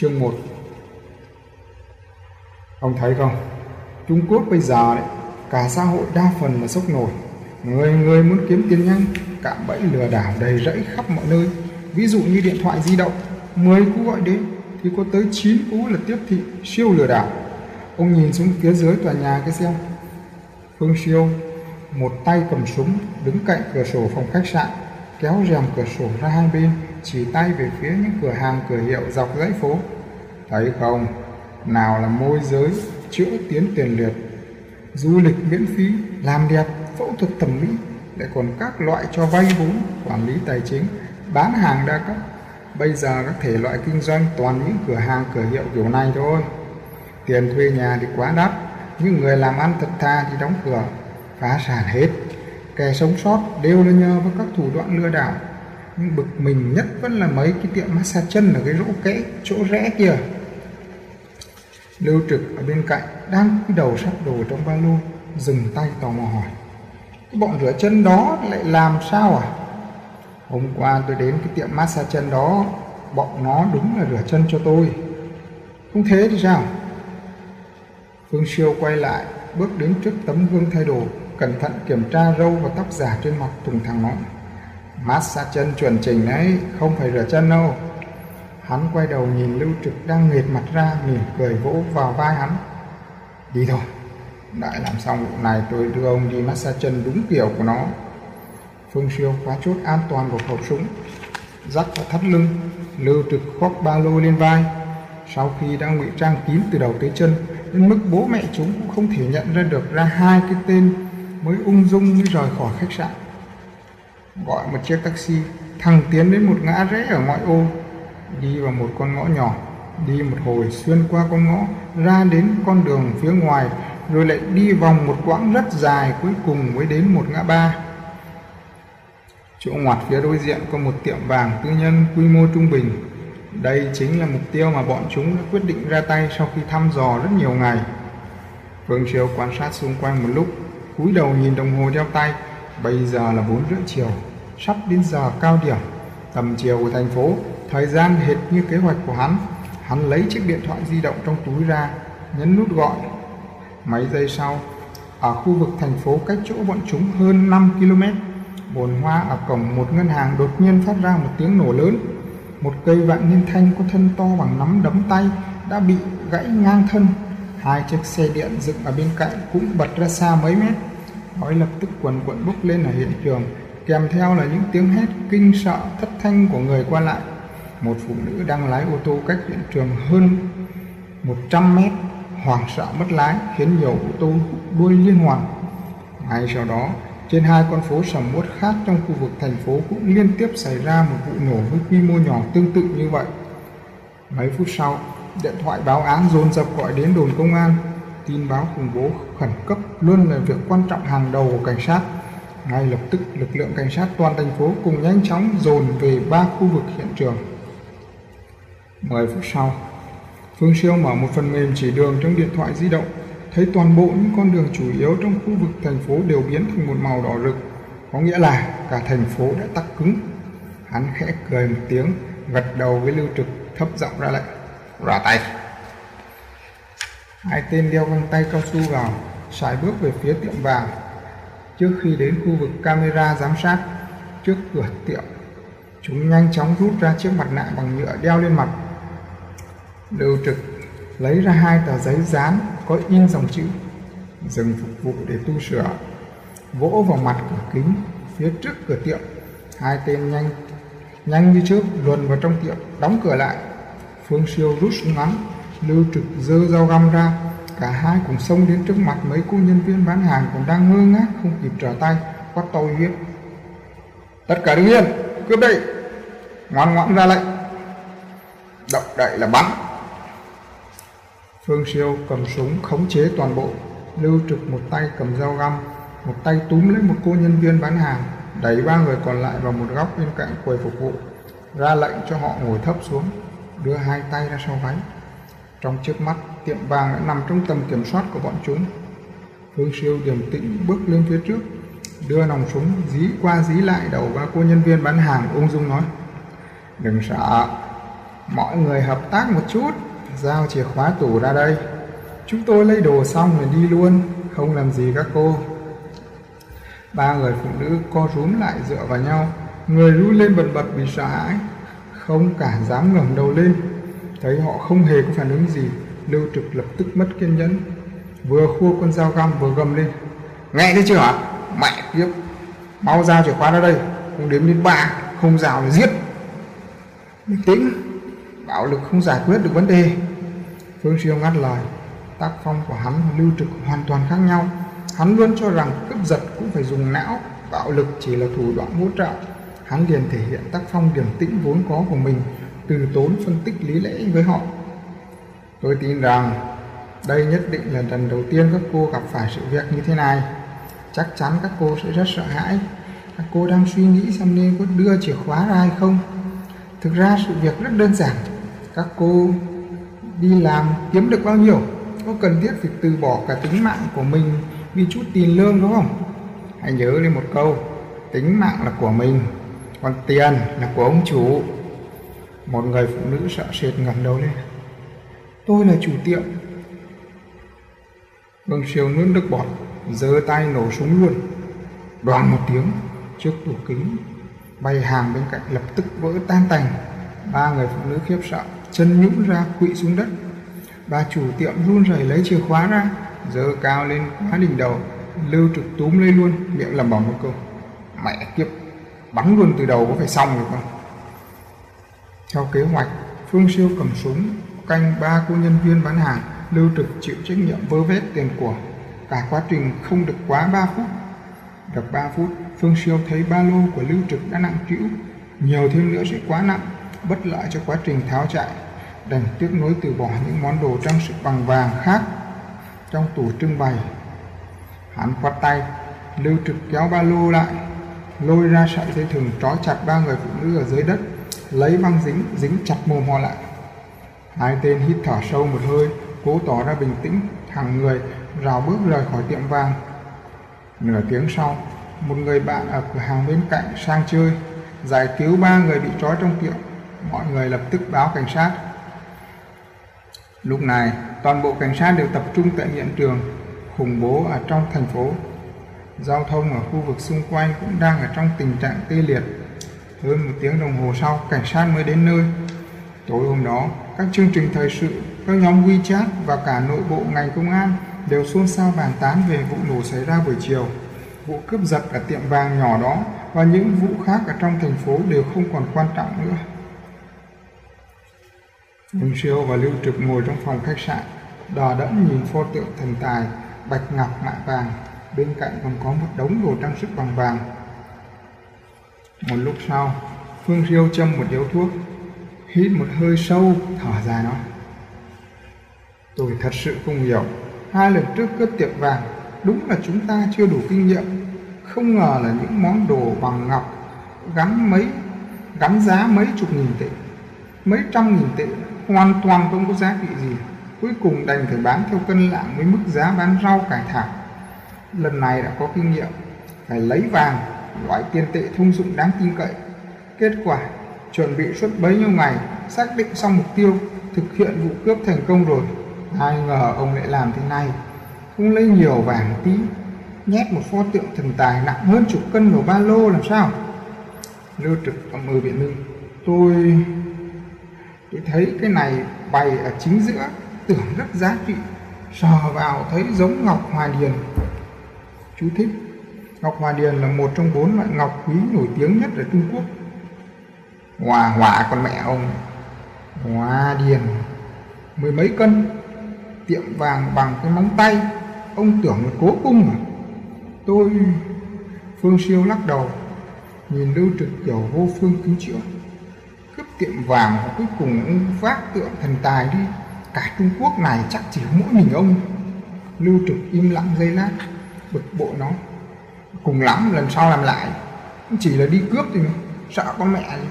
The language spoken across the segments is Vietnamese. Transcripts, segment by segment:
Chương 1 Ông thấy không? Trung Quốc bây giờ đấy, cả xã hội đa phần là sốc nổi. Người người muốn kiếm tiền nhanh, cạm bẫy lừa đảo đầy rẫy khắp mọi nơi. Ví dụ như điện thoại di động, 10 cú gọi đến thì có tới 9 cú là tiếp thị siêu lừa đảo. Ông nhìn xuống phía dưới tòa nhà cái xem. Phương Siêu, một tay cầm súng, đứng cạnh cửa sổ phòng khách sạn, kéo rèm cửa sổ ra hai bên, chỉ tay về phía những cửa hàng cửa hiệu dọc dãy phố. Thấy không, nào là môi giới, chữa tiến tiền liệt, du lịch miễn phí, làm đẹp, phẫu thuật thẩm mỹ, lại còn các loại cho vay vốn, quản lý tài chính, bán hàng đa cấp. Bây giờ các thể loại kinh doanh toàn những cửa hàng cửa hiệu kiểu này thôi. Tiền thuê nhà thì quá đắt, những người làm ăn thật thà thì đóng cửa, phá sản hết. Kẻ sống sót đều là nhờ vào các thủ đoạn lừa đảo. Nhưng bực mình nhất vẫn là mấy cái tiệm massage chân ở cái rỗ kẽ, chỗ rẽ kia. Lưu trực ở bên cạnh đang cúi đầu sắp đồ trong ba lô, dừng tay tò mò hỏi. Cái bọn rửa chân đó lại làm sao à? Hôm qua tôi đến cái tiệm massage chân đó, bọn nó đúng là rửa chân cho tôi. Không thế thì sao? Phương Siêu quay lại, bước đến trước tấm gương thay đồ, cẩn thận kiểm tra râu và tóc giả trên mặt thùng thẳng nói. Massage chân chuẩn chỉnh đấy, không phải rửa chân đâu. Hắn quay đầu nhìn Lưu Trực đang nghệt mặt ra, mỉm cười vỗ vào vai hắn. Đi thôi, đại làm xong vụ này tôi đưa ông đi massage chân đúng kiểu của nó. Phương Siêu khóa chốt an toàn của khẩu súng, dắt vào thắt lưng, Lưu Trực khoác ba lô lên vai. Sau khi đã ngụy trang kín từ đầu tới chân, đến mức bố mẹ chúng cũng không thể nhận ra được ra hai cái tên mới ung dung mới rời khỏi khách sạn. Gọi một chiếc taxi, thằng tiến đến một ngã rẽ ở ngoại ô, đi vào một con ngõ nhỏ, đi một hồi xuyên qua con ngõ, ra đến con đường phía ngoài, rồi lại đi vòng một quãng rất dài cuối cùng mới đến một ngã ba. Chỗ ngoặt phía đối diện có một tiệm vàng tư nhân quy mô trung bình. Đây chính là mục tiêu mà bọn chúng đã quyết định ra tay sau khi thăm dò rất nhiều ngày. Phương Triều quan sát xung quanh một lúc, cúi đầu nhìn đồng hồ đeo tay, bây giờ là 4 rưỡi chiều, sắp đến giờ cao điểm, tầm chiều của thành phố, thời gian hệt như kế hoạch của hắn. Hắn lấy chiếc điện thoại di động trong túi ra, nhấn nút gọi. Mấy giây sau, ở khu vực thành phố cách chỗ bọn chúng hơn 5 km, bồn hoa ở cổng một ngân hàng đột nhiên phát ra một tiếng nổ lớn. Một cây vạn niên thanh có thân to bằng nắm đấm tay đã bị gãy ngang thân. Hai chiếc xe điện dựng ở bên cạnh cũng bật ra xa mấy mét. Khói lập tức quần quận bốc lên ở hiện trường, kèm theo là những tiếng hét kinh sợ thất thanh của người qua lại. Một phụ nữ đang lái ô tô cách hiện trường hơn 100 mét, hoảng sợ mất lái khiến nhiều ô tô đuôi liên hoàn. Ngay sau đó, trên hai con phố sầm uất khác trong khu vực thành phố cũng liên tiếp xảy ra một vụ nổ với quy mô nhỏ tương tự như vậy. Mấy phút sau, điện thoại báo án dồn dập gọi đến đồn công an. Tin báo khủng bố khẩn cấp luôn là việc quan trọng hàng đầu của cảnh sát. Ngay lập tức, lực lượng cảnh sát toàn thành phố cùng nhanh chóng dồn về ba khu vực hiện trường. 10 phút sau, Phương Siêu mở một phần mềm chỉ đường trong điện thoại di động, thấy toàn bộ những con đường chủ yếu trong khu vực thành phố đều biến thành một màu đỏ rực, có nghĩa là cả thành phố đã tắc cứng. Hắn khẽ cười một tiếng, gật đầu với Lưu Trực, thấp giọng ra lệnh, ra tay. Hai tên đeo găng tay cao su vào, sải bước về phía tiệm vàng. Trước khi đến khu vực camera giám sát, trước cửa tiệm, chúng nhanh chóng rút ra chiếc mặt nạ bằng nhựa đeo lên mặt. Lưu Trực lấy ra hai tờ giấy dán có in dòng chữ dừng phục vụ để tu sửa vỗ vào mặt cửa kính phía trước cửa tiệm hai tên nhanh nhanh như trước luồn vào trong tiệm đóng cửa lại phương siêu rút súng ngắn lưu trực dơ dao găm ra cả hai cùng xông đến trước mặt mấy cô nhân viên bán hàng còn đang ngơ ngác không kịp trở tay quát to uy hiếp. Tất cả đứng yên cướp đây. Ngoan ngoãn ra lệnh. Động đậy là bắn. Phương Siêu cầm súng khống chế toàn bộ, Lưu Trực một tay cầm dao găm, một tay túm lấy một cô nhân viên bán hàng, đẩy ba người còn lại vào một góc bên cạnh quầy phục vụ, ra lệnh cho họ ngồi thấp xuống, đưa hai tay ra sau gáy. Trong trước mắt, tiệm vàng đã nằm trong tầm kiểm soát của bọn chúng. Phương Siêu điềm tĩnh bước lên phía trước, đưa nòng súng dí qua dí lại đầu ba cô nhân viên bán hàng ung dung nói: "Đừng sợ, mọi người hợp tác một chút giao chìa khóa tủ ra đây. Chúng tôi lấy đồ xong rồi đi luôn không làm gì các cô. Ba người phụ nữ co rúm lại dựa vào nhau người rú lên bần bật vì sợ hãi không cả dám ngẩng đầu lên thấy họ không hề có phản ứng gì lưu trực lập tức mất kiên nhẫn, vừa khua con dao găm vừa gầm lên. Nghe thấy chưa hả mẹ kiếp, mau ra chìa khóa ra đây, không đếm đến ba, không rào là giết. Bình tĩnh bạo lực không giải quyết được vấn đề. Phương siêu ngắt lời, tác phong của hắn và lưu trực hoàn toàn khác nhau. Hắn luôn cho rằng cướp giật cũng phải dùng não, bạo lực chỉ là thủ đoạn hỗ trợ. Hắn liền thể hiện tác phong điểm tĩnh vốn có của mình, từ tốn phân tích lý lẽ với họ tôi tin rằng đây nhất định là lần đầu tiên các cô gặp phải sự việc như thế này. Chắc chắn các cô sẽ rất sợ hãi. Các cô đang suy nghĩ xem nên có đưa chìa khóa ra hay không. Thực ra sự việc rất đơn giản. Các cô đi làm kiếm được bao nhiêu? Có cần thiết phải từ bỏ cả tính mạng của mình vì chút tiền lương đúng không? Hãy nhớ lên một câu, tính mạng là của mình, còn tiền là của ông chủ. Một người phụ nữ sợ sệt ngẩng đầu lên tôi là chủ tiệm Vương Siêu nuốt nước bọt, giơ tay nổ súng luôn. Đoàn một tiếng, trước tủ kính, bay hàng bên cạnh lập tức vỡ tan tành. Ba người phụ nữ khiếp sợ, chân nhũn ra quỵ xuống đất. Bà chủ tiệm run rẩy lấy chìa khóa ra, giơ cao lên khóa đỉnh đầu, lưu trực túm lấy luôn, miệng lẩm bẩm một câu. Mẹ kiếp, bắn luôn từ đầu có phải xong rồi không? Theo kế hoạch, Phương Siêu cầm súng, canh ba cô nhân viên bán hàng, Lưu Trực chịu trách nhiệm vơ vét tiền của. Cả quá trình không được quá 3 phút. Được 3 phút, Phương Siêu thấy ba lô của Lưu Trực đã nặng trĩu, nhiều thêm nữa sẽ quá nặng, bất lợi cho quá trình tháo chạy. Đành tiếc nối từ bỏ những món đồ trang sức bằng vàng khác trong tủ trưng bày. Hắn quát tay, Lưu Trực kéo ba lô lại, lôi ra sợi dây thừng trói chặt ba người phụ nữ ở dưới đất, lấy băng dính dính chặt mồm họ lại. Hai tên hít thở sâu một hơi, cố tỏ ra bình tĩnh, thẳng người, rào bước rời khỏi tiệm vàng. Nửa tiếng sau, một người bạn ở cửa hàng bên cạnh sang chơi, giải cứu ba người bị trói trong tiệm. Mọi người lập tức báo cảnh sát. Lúc này, toàn bộ cảnh sát đều tập trung tại hiện trường, khủng bố ở trong thành phố. Giao thông ở khu vực xung quanh cũng đang ở trong tình trạng tê liệt. Hơn một tiếng đồng hồ sau, cảnh sát mới đến nơi. Tối hôm đó, các chương trình thời sự các nhóm WeChat và cả nội bộ ngành công an đều xôn xao bàn tán về vụ nổ xảy ra buổi chiều. Vụ cướp giật ở tiệm vàng nhỏ đó và những vụ khác ở trong thành phố đều không còn quan trọng nữa. Ông Siêu và Lưu Trực ngồi trong phòng khách sạn, đò đẫn nhìn pho tượng thần tài, bạch ngọc mạ vàng, bên cạnh còn có một đống đồ trang sức bằng vàng. Một lúc sau, Phương Siêu châm một điếu thuốc, hít một hơi sâu, thở dài nói. Tôi thật sự không hiểu. Hai lần trước cướp tiệm vàng, đúng là chúng ta chưa đủ kinh nghiệm. Không ngờ là những món đồ bằng ngọc gắn mấy gắn giá mấy chục nghìn tệ, mấy trăm nghìn tệ, hoàn toàn không có giá trị gì. Cuối cùng đành phải bán theo cân lạng với mức giá bán rau cải thảo. Lần này đã có kinh nghiệm, phải lấy vàng, loại tiền tệ thông dụng đáng tin cậy. Kết quả, chuẩn bị suốt bấy nhiêu ngày, xác định xong mục tiêu, thực hiện vụ cướp thành công rồi. Ai ngờ ông lại làm thế này. Không lấy nhiều vàng tí nhét một pho tượng thần tài nặng hơn chục cân vào ba lô làm sao? Lưu trực âm mơ biện minh tôi tôi thấy cái này bày ở chính giữa tưởng rất giá trị sờ vào thấy giống ngọc hòa điền. Chú thích ngọc hòa điền là một trong bốn loại ngọc quý nổi tiếng nhất ở trung quốc hòa hòa con mẹ ông. Hóa điền. Mười mấy cân. Tiệm vàng bằng cái móng tay. Ông tưởng là cố cung mà tôi, phương siêu lắc đầu, nhìn lưu trực kiểu vô phương cứu chữa. Cướp tiệm vàng và cuối cùng ông vác tượng thần tài đi. Cả trung quốc này chắc chỉ mỗi mình ông. Lưu trực im lặng giây lát, bực bộ nó cùng lắm, lần sau làm lại. Chỉ là đi cướp thì sợ con mẹ gì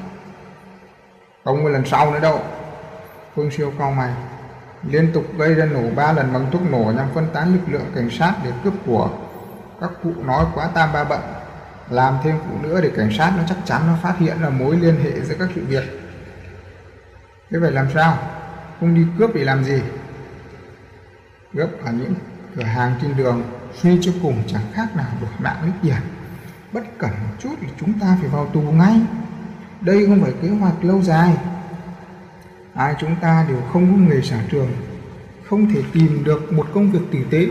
không có lần sau nữa đâu. Phương siêu cau mày. Liên tục gây ra nổ ba lần bằng thuốc nổ nhằm phân tán lực lượng cảnh sát để cướp của. Các cụ nói quá tam ba bận. Làm thêm vụ nữa để cảnh sát nó chắc chắn nó phát hiện là mối liên hệ giữa các sự việc. Thế phải làm sao? Không đi cướp để làm gì? Cướp ở những cửa hàng trên đường, suy cho cùng chẳng khác nào đổi mạng lấy tiền. Bất cẩn một chút thì chúng ta phải vào tù ngay đây không phải kế hoạch lâu dài. Ai chúng ta đều không có nghề sở trường, không thể tìm được một công việc tử tế,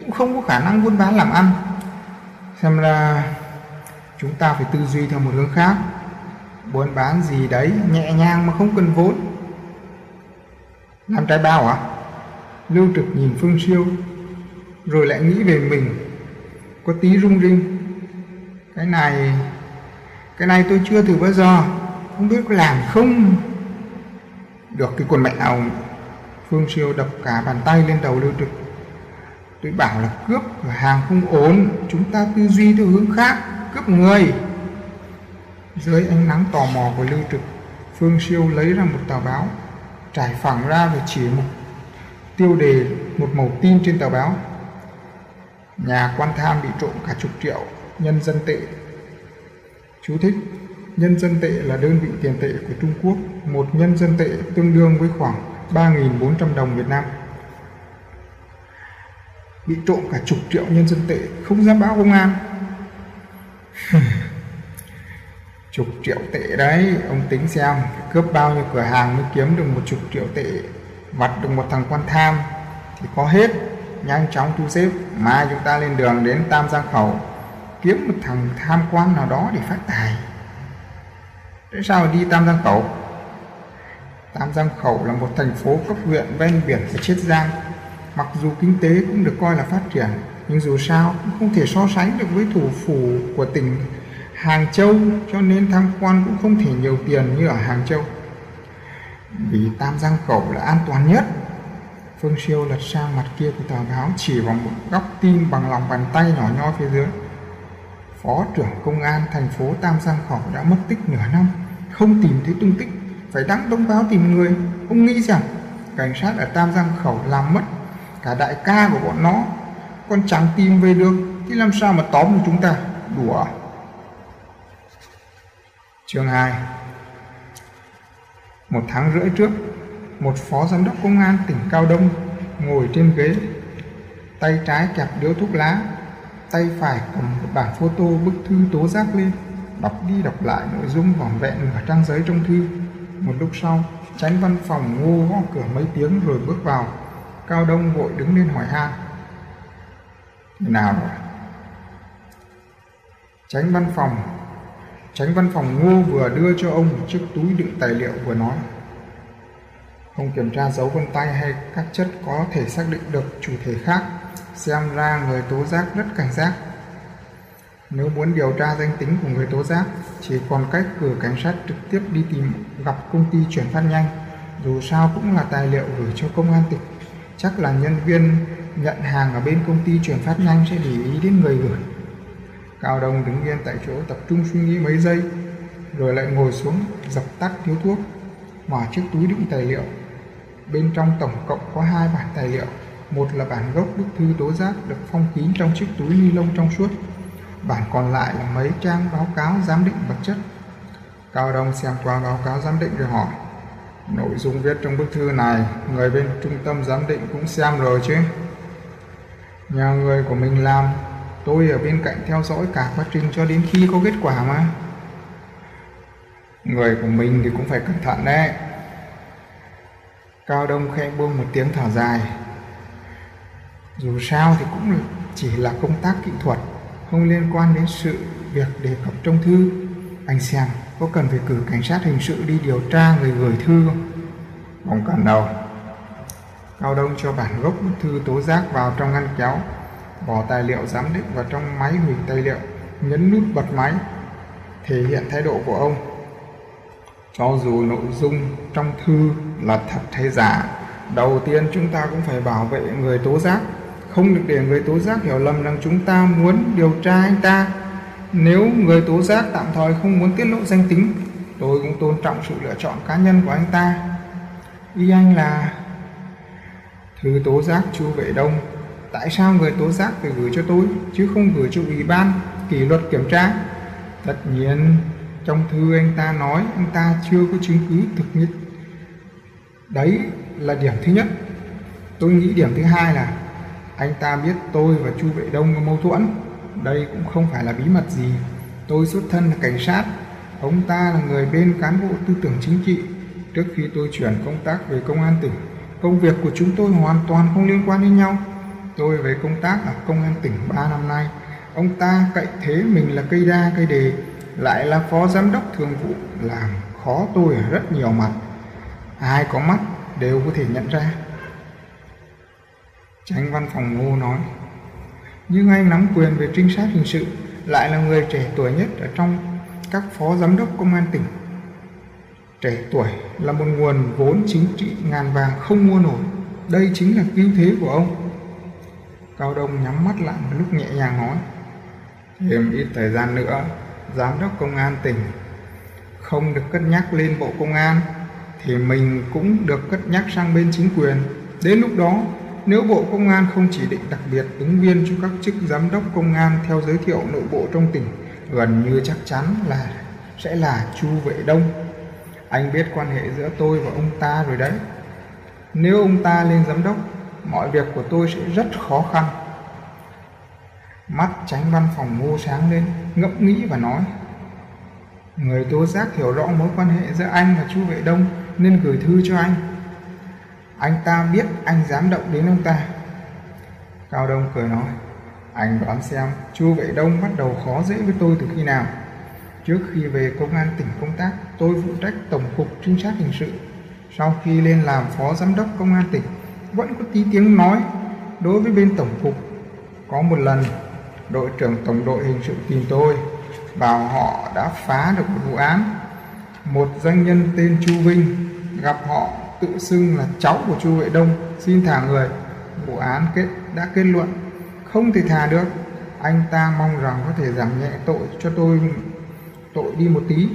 cũng không có khả năng buôn bán làm ăn. Xem ra chúng ta phải tư duy theo một hướng khác. Buôn bán gì đấy nhẹ nhàng mà không cần vốn. Làm trái bao à? Lưu trực nhìn phương siêu, rồi lại nghĩ về mình. Có tí rung rinh. Cái này cái này tôi chưa thử bao giờ. Không biết có làm không? Được cái quần mẹ ông phương siêu đập cả bàn tay lên đầu lưu trực. Tôi bảo là cướp cửa hàng không ổn. Chúng ta tư duy theo hướng khác. Cướp người. Dưới ánh nắng tò mò của lưu trực, phương siêu lấy ra một tờ báo, trải phẳng ra và chỉ một tiêu đề, một màu tin trên tờ báo. Nhà quan tham bị trộm cả chục triệu, nhân dân tệ chú thích, nhân dân tệ là đơn vị tiền tệ của Trung Quốc, một nhân dân tệ tương đương với khoảng 3.400 đồng Việt Nam. Bị trộm cả chục triệu nhân dân tệ, không dám báo công an. Chục triệu tệ đấy, ông tính xem cướp bao nhiêu cửa hàng mới kiếm được một chục triệu tệ, vặt được một thằng quan tham. Thì có hết, nhanh chóng thu xếp, mai chúng ta lên đường đến tam giang khẩu kiếm một thằng tham quan nào đó để phát tài tại sao đi tam giang khẩu tam giang khẩu là một thành phố cấp huyện ven biển của chiết giang mặc dù kinh tế cũng được coi là phát triển, nhưng dù sao cũng không thể so sánh được với thủ phủ của tỉnh Hàng Châu, cho nên tham quan cũng không thể nhiều tiền như ở Hàng Châu. Vì Tam Giang Khẩu là an toàn nhất. Phương Siêu lật sang mặt kia của tờ báo chỉ vào một góc tin bằng lòng bàn tay nhỏ nhoi phía dưới. Phó trưởng công an thành phố Tam Giang Khẩu đã mất tích nửa năm, không tìm thấy tung tích, phải đăng thông báo tìm người. Ông nghĩ rằng cảnh sát ở Tam Giang Khẩu làm mất cả đại ca của bọn nó, còn chẳng tìm về được thì làm sao mà tóm được chúng ta? Đùa. Chương 2 Một tháng rưỡi trước, một phó giám đốc công an tỉnh Cao Đông ngồi trên ghế, tay trái kẹp điếu thuốc lá, tay phải cầm một bản photo bức thư tố giác lên, đọc đi đọc lại nội dung vỏn vẹn nửa trang giấy trong thư. Một lúc sau, tránh văn phòng ngô gõ cửa mấy tiếng rồi bước vào. Cao Đông vội đứng lên hỏi han. Thế nào rồi? Tránh văn phòng Tránh văn phòng Ngô vừa đưa cho ông một chiếc túi đựng tài liệu vừa nói. Không kiểm tra dấu vân tay hay các chất có thể xác định được chủ thể khác, xem ra người tố giác rất cảnh giác. Nếu muốn điều tra danh tính của người tố giác, chỉ còn cách cử cảnh sát trực tiếp đi tìm gặp công ty chuyển phát nhanh. Dù sao cũng là tài liệu gửi cho công an tịch. Chắc là nhân viên nhận hàng ở bên công ty chuyển phát nhanh sẽ để ý đến người gửi Cao Đông đứng yên tại chỗ tập trung suy nghĩ mấy giây, rồi lại ngồi xuống dập tắt thiếu thuốc, mở chiếc túi đựng tài liệu. Bên trong tổng cộng có hai bản tài liệu, một là bản gốc bức thư tố giác được phong kín trong chiếc túi ni lông trong suốt, bản còn lại là mấy trang báo cáo giám định vật chất. Cao Đông xem qua báo cáo giám định rồi hỏi, nội dung viết trong bức thư này người bên trung tâm giám định cũng xem rồi chứ. Nhà người của mình làm tôi ở bên cạnh theo dõi cả quá trình cho đến khi có kết quả mà người của mình thì cũng phải cẩn thận đấy cao đông khẽ buông một tiếng thở dài dù sao thì cũng chỉ là công tác kỹ thuật không liên quan đến sự việc đề cập trong thư. Anh xem có cần phải cử cảnh sát hình sự đi điều tra người gửi thư không? Không cần đâu. Cao đông cho bản gốc bức thư tố giác vào trong ngăn kéo bỏ tài liệu giám định vào trong máy hủy tài liệu, nhấn nút bật máy, thể hiện thái độ của ông. Cho dù nội dung trong thư là thật hay giả, đầu tiên chúng ta cũng phải bảo vệ người tố giác, không được để người tố giác hiểu lầm rằng chúng ta muốn điều tra anh ta. Nếu người tố giác tạm thời không muốn tiết lộ danh tính, tôi cũng tôn trọng sự lựa chọn cá nhân của anh ta. Ý anh là thư tố giác chu vệ đông tại sao người tố giác phải gửi cho tôi chứ không gửi cho ủy ban kỷ luật kiểm tra tất nhiên trong thư anh ta nói anh ta chưa có chứng cứ thực nhất Đấy là điểm thứ nhất. Tôi nghĩ điểm thứ hai là anh ta biết tôi và Chu Vệ Đông có mâu thuẫn. Đây cũng không phải là bí mật gì. Tôi xuất thân là cảnh sát. Ông ta là người bên cán bộ tư tưởng chính trị. Trước khi tôi chuyển công tác về công an tỉnh, công việc của chúng tôi hoàn toàn không liên quan đến nhau. Tôi về công tác ở công an tỉnh 3 năm nay. Ông ta cậy thế mình là cây đa cây đề, lại là phó giám đốc thường vụ, làm khó tôi ở rất nhiều mặt. Ai có mắt đều có thể nhận ra. Tránh văn phòng ngô nói, nhưng anh nắm quyền về trinh sát hình sự, lại là người trẻ tuổi nhất ở trong các phó giám đốc công an tỉnh. Trẻ tuổi là một nguồn vốn chính trị ngàn vàng không mua nổi. Đây chính là ưu thế của ông. Cao Đông nhắm mắt lại một lúc nhẹ nhàng nói, thêm ít thời gian nữa, giám đốc công an tỉnh không được cất nhắc lên bộ công an thì mình cũng được cất nhắc sang bên chính quyền. Đến lúc đó, nếu Bộ Công an không chỉ định đặc biệt ứng viên cho các chức giám đốc công an theo giới thiệu nội bộ trong tỉnh, gần như chắc chắn là sẽ là Chu Vệ Đông. Anh biết quan hệ giữa tôi và ông ta rồi đấy. Nếu ông ta lên giám đốc, mọi việc của tôi sẽ rất khó khăn. Mắt tránh văn phòng ngô sáng lên, ngẫm nghĩ và nói. Người tố giác hiểu rõ mối quan hệ giữa anh và Chu Vệ Đông nên gửi thư cho anh. Anh ta biết anh dám động đến ông ta. Cao Đông cười nói, anh đoán xem Chu Vệ Đông bắt đầu khó dễ với tôi từ khi nào. Trước khi về công an tỉnh công tác, tôi phụ trách Tổng cục Trinh sát Hình sự. Sau khi lên làm phó giám đốc công an tỉnh, vẫn có tí tiếng nói đối với bên Tổng cục. Có một lần, đội trưởng Tổng đội Hình sự tìm tôi, bảo họ đã phá được một vụ án. Một doanh nhân tên Chu Vinh gặp họ tự xưng là cháu của Chu Vệ Đông xin thả người. Vụ án kết đã kết luận không thể thả được. Anh ta mong rằng có thể giảm nhẹ tội cho tôi tội đi một tí.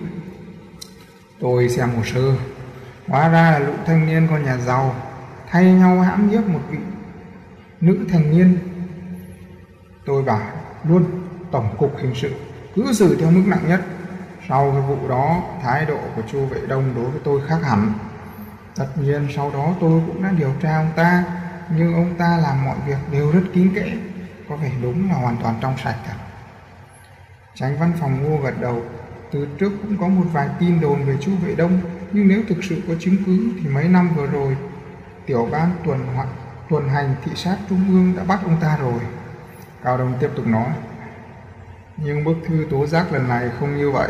Tôi xem hồ sơ, hóa ra là lũ thanh niên con nhà giàu thay nhau hãm hiếp một vị nữ thành niên. Tôi bảo luôn tổng cục hình sự cứ xử theo mức nặng nhất. Sau cái vụ đó, thái độ của Chu Vệ Đông đối với tôi khác hẳn. Tất nhiên sau đó tôi cũng đã điều tra ông ta, nhưng ông ta làm mọi việc đều rất kín kẽ, có vẻ đúng là hoàn toàn trong sạch cả Tránh văn phòng ngô gật đầu, từ trước cũng có một vài tin đồn về Chu Vệ Đông, nhưng nếu thực sự có chứng cứ thì mấy năm vừa rồi, tiểu ban tuần hoặc tuần hành thị sát trung ương đã bắt ông ta rồi. Cao Đông tiếp tục nói, nhưng bức thư tố giác lần này không như vậy.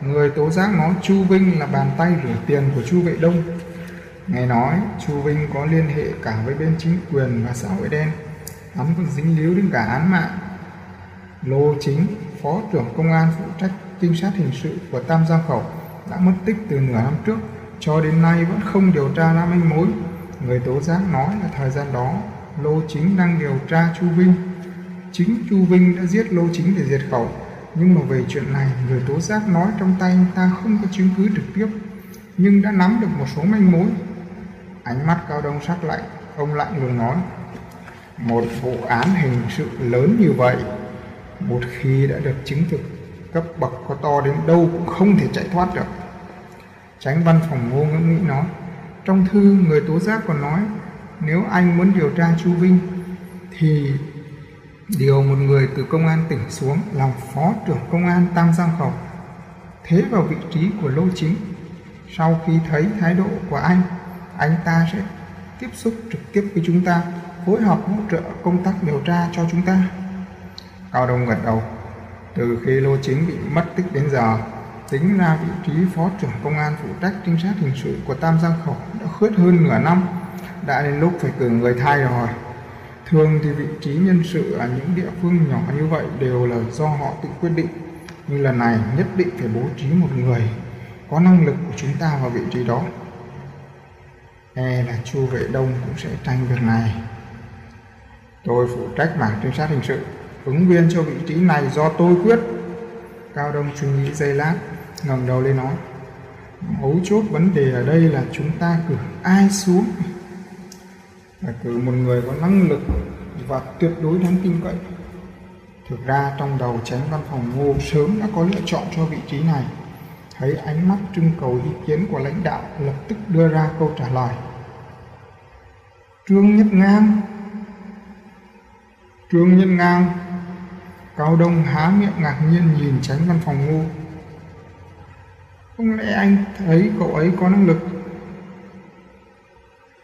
Người tố giác nói Chu Vinh là bàn tay rửa tiền của Chu Vệ Đông. Nghe nói Chu Vinh có liên hệ cả với bên chính quyền và xã hội đen. Hắn còn dính líu đến cả án mạng. Lô Chính, Phó trưởng Công an phụ trách trinh sát hình sự của Tam Giang Khẩu đã mất tích từ nửa năm trước cho đến nay vẫn không điều tra ra manh mối. Người tố giác nói là thời gian đó Lô Chính đang điều tra Chu Vinh Chính Chu Vinh đã giết Lô Chính để diệt khẩu, nhưng mà về chuyện này, người tố giác nói trong tay anh ta không có chứng cứ trực tiếp, nhưng đã nắm được một số manh mối. Ánh mắt Cao Đông sắc lạnh, ông lạnh lùng nói, một vụ án hình sự lớn như vậy, một khi đã được chứng thực, cấp bậc có to đến đâu cũng không thể chạy thoát được. Tránh văn phòng ngô ngẫm nghĩ nói, trong thư người tố giác còn nói, nếu anh muốn điều tra Chu Vinh, thì điều một người từ công an tỉnh xuống làm phó trưởng công an Tam Giang Khẩu, thế vào vị trí của Lô Chính. Sau khi thấy thái độ của anh, anh ta sẽ tiếp xúc trực tiếp với chúng ta, phối hợp hỗ trợ công tác điều tra cho chúng ta. Cao Đông gật đầu. Từ khi Lô Chính bị mất tích đến giờ, tính ra vị trí phó trưởng công an phụ trách trinh sát hình sự của Tam Giang Khẩu đã khuyết hơn nửa năm, đã đến lúc phải cử người thay rồi. Thường thì vị trí nhân sự ở những địa phương nhỏ như vậy đều là do họ tự quyết định. Nhưng lần này nhất định phải bố trí một người có năng lực của chúng ta vào vị trí đó. E là Chu Vệ Đông cũng sẽ tranh việc này. Tôi phụ trách mảng trinh sát hình sự. Ứng viên cho vị trí này do tôi quyết. Cao Đông suy nghĩ giây lát, ngẩng đầu lên nói. Mấu chốt vấn đề ở đây là chúng ta cử ai xuống phải cử một người có năng lực và tuyệt đối đáng tin cậy thực ra trong đầu tránh văn phòng ngô sớm đã có lựa chọn cho vị trí này thấy ánh mắt trưng cầu ý kiến của lãnh đạo lập tức đưa ra câu trả lời. Trương Nhất Ngang. Trương Nhất Ngang. Cao Đông há miệng ngạc nhiên nhìn tránh văn phòng ngu. Không lẽ anh thấy cậu ấy có năng lực?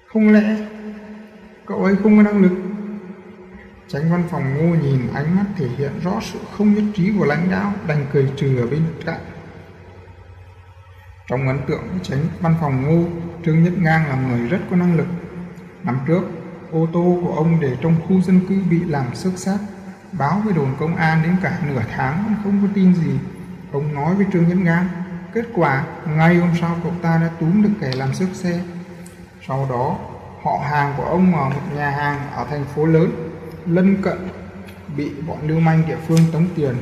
Không lẽ cậu ấy không có năng lực? Tránh văn phòng ngô nhìn ánh mắt thể hiện rõ sự không nhất trí của lãnh đạo, đành cười trừ ở bên cạnh. Trong ấn tượng của tránh văn phòng ngô, Trương Nhất Ngang là người rất có năng lực. Năm trước, ô tô của ông để trong khu dân cư bị làm xước xác, báo với đồn công an đến cả nửa tháng vẫn không có tin gì. Ông nói với Trương Nhất Ngang, kết quả ngay hôm sau cậu ta đã túm được kẻ làm xước xe. Sau đó, họ hàng của ông ở một nhà hàng ở thành phố lớn lân cận bị bọn lưu manh địa phương tống tiền.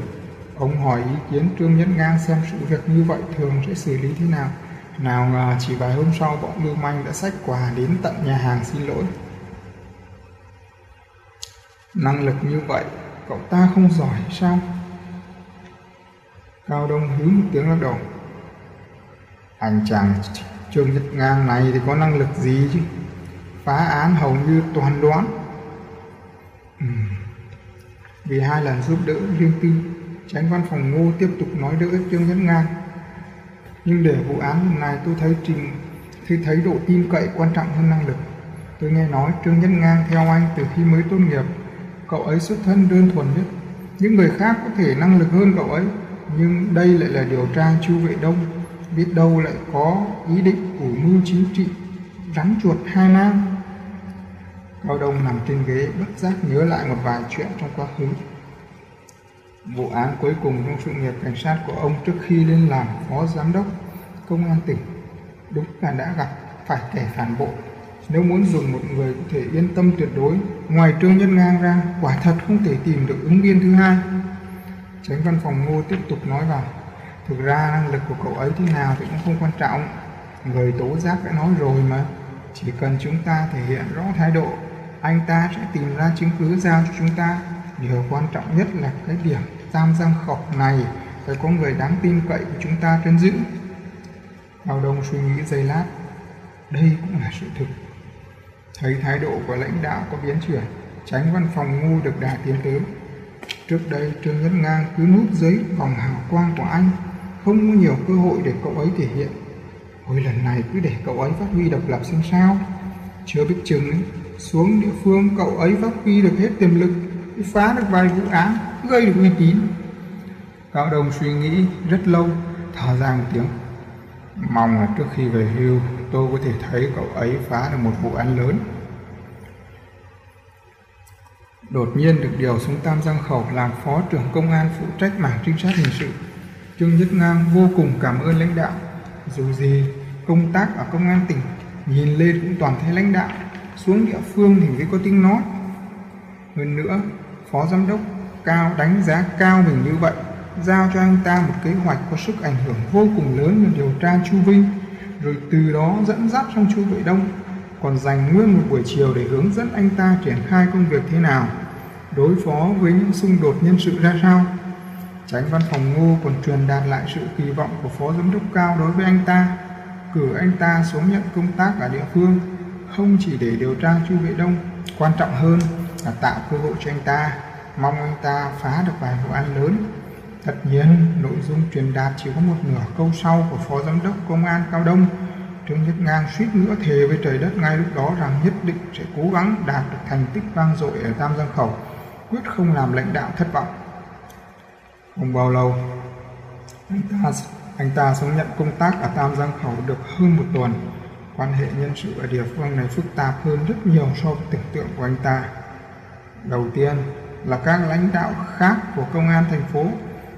Ông hỏi ý kiến Trương Nhất Ngang xem sự việc như vậy thường sẽ xử lý thế nào. Nào ngờ chỉ vài hôm sau bọn lưu manh đã xách quà đến tận nhà hàng xin lỗi. Năng lực như vậy, cậu ta không giỏi sao? Cao Đông hứ một tiếng lắc đầu. Anh chàng Trương Nhất Ngang này thì có năng lực gì chứ? Phá án hầu như toàn đoán vì hai lần giúp đỡ riêng tư, tránh văn phòng ngô tiếp tục nói đỡ Trương Nhất Ngang. Nhưng để vụ án lần này tôi thấy trình thì thấy độ tin cậy quan trọng hơn năng lực. Tôi nghe nói Trương Nhất Ngang theo anh từ khi mới tốt nghiệp, cậu ấy xuất thân đơn thuần nhất. Những người khác có thể năng lực hơn cậu ấy, nhưng đây lại là điều tra chu vệ đông, biết đâu lại có ý định của mưu chính trị, rắn chuột hai nam. Cao Đông nằm trên ghế bất giác nhớ lại một vài chuyện trong quá khứ. Vụ án cuối cùng trong sự nghiệp cảnh sát của ông trước khi lên làm phó giám đốc công an tỉnh đúng là đã gặp phải kẻ phản bội. Nếu muốn dùng một người có thể yên tâm tuyệt đối, ngoài Trương Nhân Ngang ra, quả thật không thể tìm được ứng viên thứ hai. Tránh văn phòng ngô tiếp tục nói vào, thực ra năng lực của cậu ấy thế nào thì cũng không quan trọng. Người tố giác đã nói rồi mà, chỉ cần chúng ta thể hiện rõ thái độ anh ta sẽ tìm ra chứng cứ giao cho chúng ta. Điều quan trọng nhất là cái điểm tam giang khọc này phải có người đáng tin cậy của chúng ta trấn giữ. Bao Đông suy nghĩ giây lát, đây cũng là sự thực. Thấy thái độ của lãnh đạo có biến chuyển, tránh văn phòng ngu được đà tiến tới. Trước đây Trương Nhất Ngang cứ núp dưới vòng hào quang của anh, không có nhiều cơ hội để cậu ấy thể hiện. Hồi lần này cứ để cậu ấy phát huy độc lập xem sao. Chưa biết chừng ấy, xuống địa phương cậu ấy phát huy được hết tiềm lực phá được vài vụ án gây được uy tín. Cao đồng suy nghĩ rất lâu thở ra một tiếng. Mong là trước khi về hưu, tôi có thể thấy cậu ấy phá được một vụ án lớn. Đột nhiên được điều xuống tam giang khẩu làm phó trưởng công an phụ trách mảng trinh sát hình sự, trương nhất ngang vô cùng cảm ơn lãnh đạo. Dù gì, công tác ở công an tỉnh nhìn lên cũng toàn thấy lãnh đạo, xuống địa phương thì mới có tiếng nói. Hơn nữa, phó giám đốc cao đánh giá cao mình như vậy giao cho anh ta một kế hoạch có sức ảnh hưởng vô cùng lớn để điều tra chu vinh rồi từ đó dẫn dắt trong chu vệ đông. Còn dành nguyên một buổi chiều để hướng dẫn anh ta triển khai công việc thế nào đối phó với những xung đột nhân sự ra sao. Tránh văn phòng ngô còn truyền đạt lại sự kỳ vọng của phó giám đốc cao đối với anh ta cử anh ta xuống nhận công tác ở địa phương không chỉ để điều tra Chu Vệ Đông, quan trọng hơn là tạo cơ hội cho anh ta, mong anh ta phá được vài vụ án lớn. Tất nhiên, nội dung truyền đạt chỉ có một nửa câu sau của Phó Giám đốc Công an Cao Đông. Trương Nhất Ngang suýt nữa thề với trời đất ngay lúc đó rằng nhất định sẽ cố gắng đạt được thành tích vang dội ở Tam Giang Khẩu, quyết không làm lãnh đạo thất vọng. Không bao lâu, anh ta anh ta xuống nhận công tác ở Tam Giang Khẩu được hơn một tuần quan hệ nhân sự ở địa phương này phức tạp hơn rất nhiều so với tưởng tượng của anh ta. Đầu tiên là các lãnh đạo khác của công an thành phố,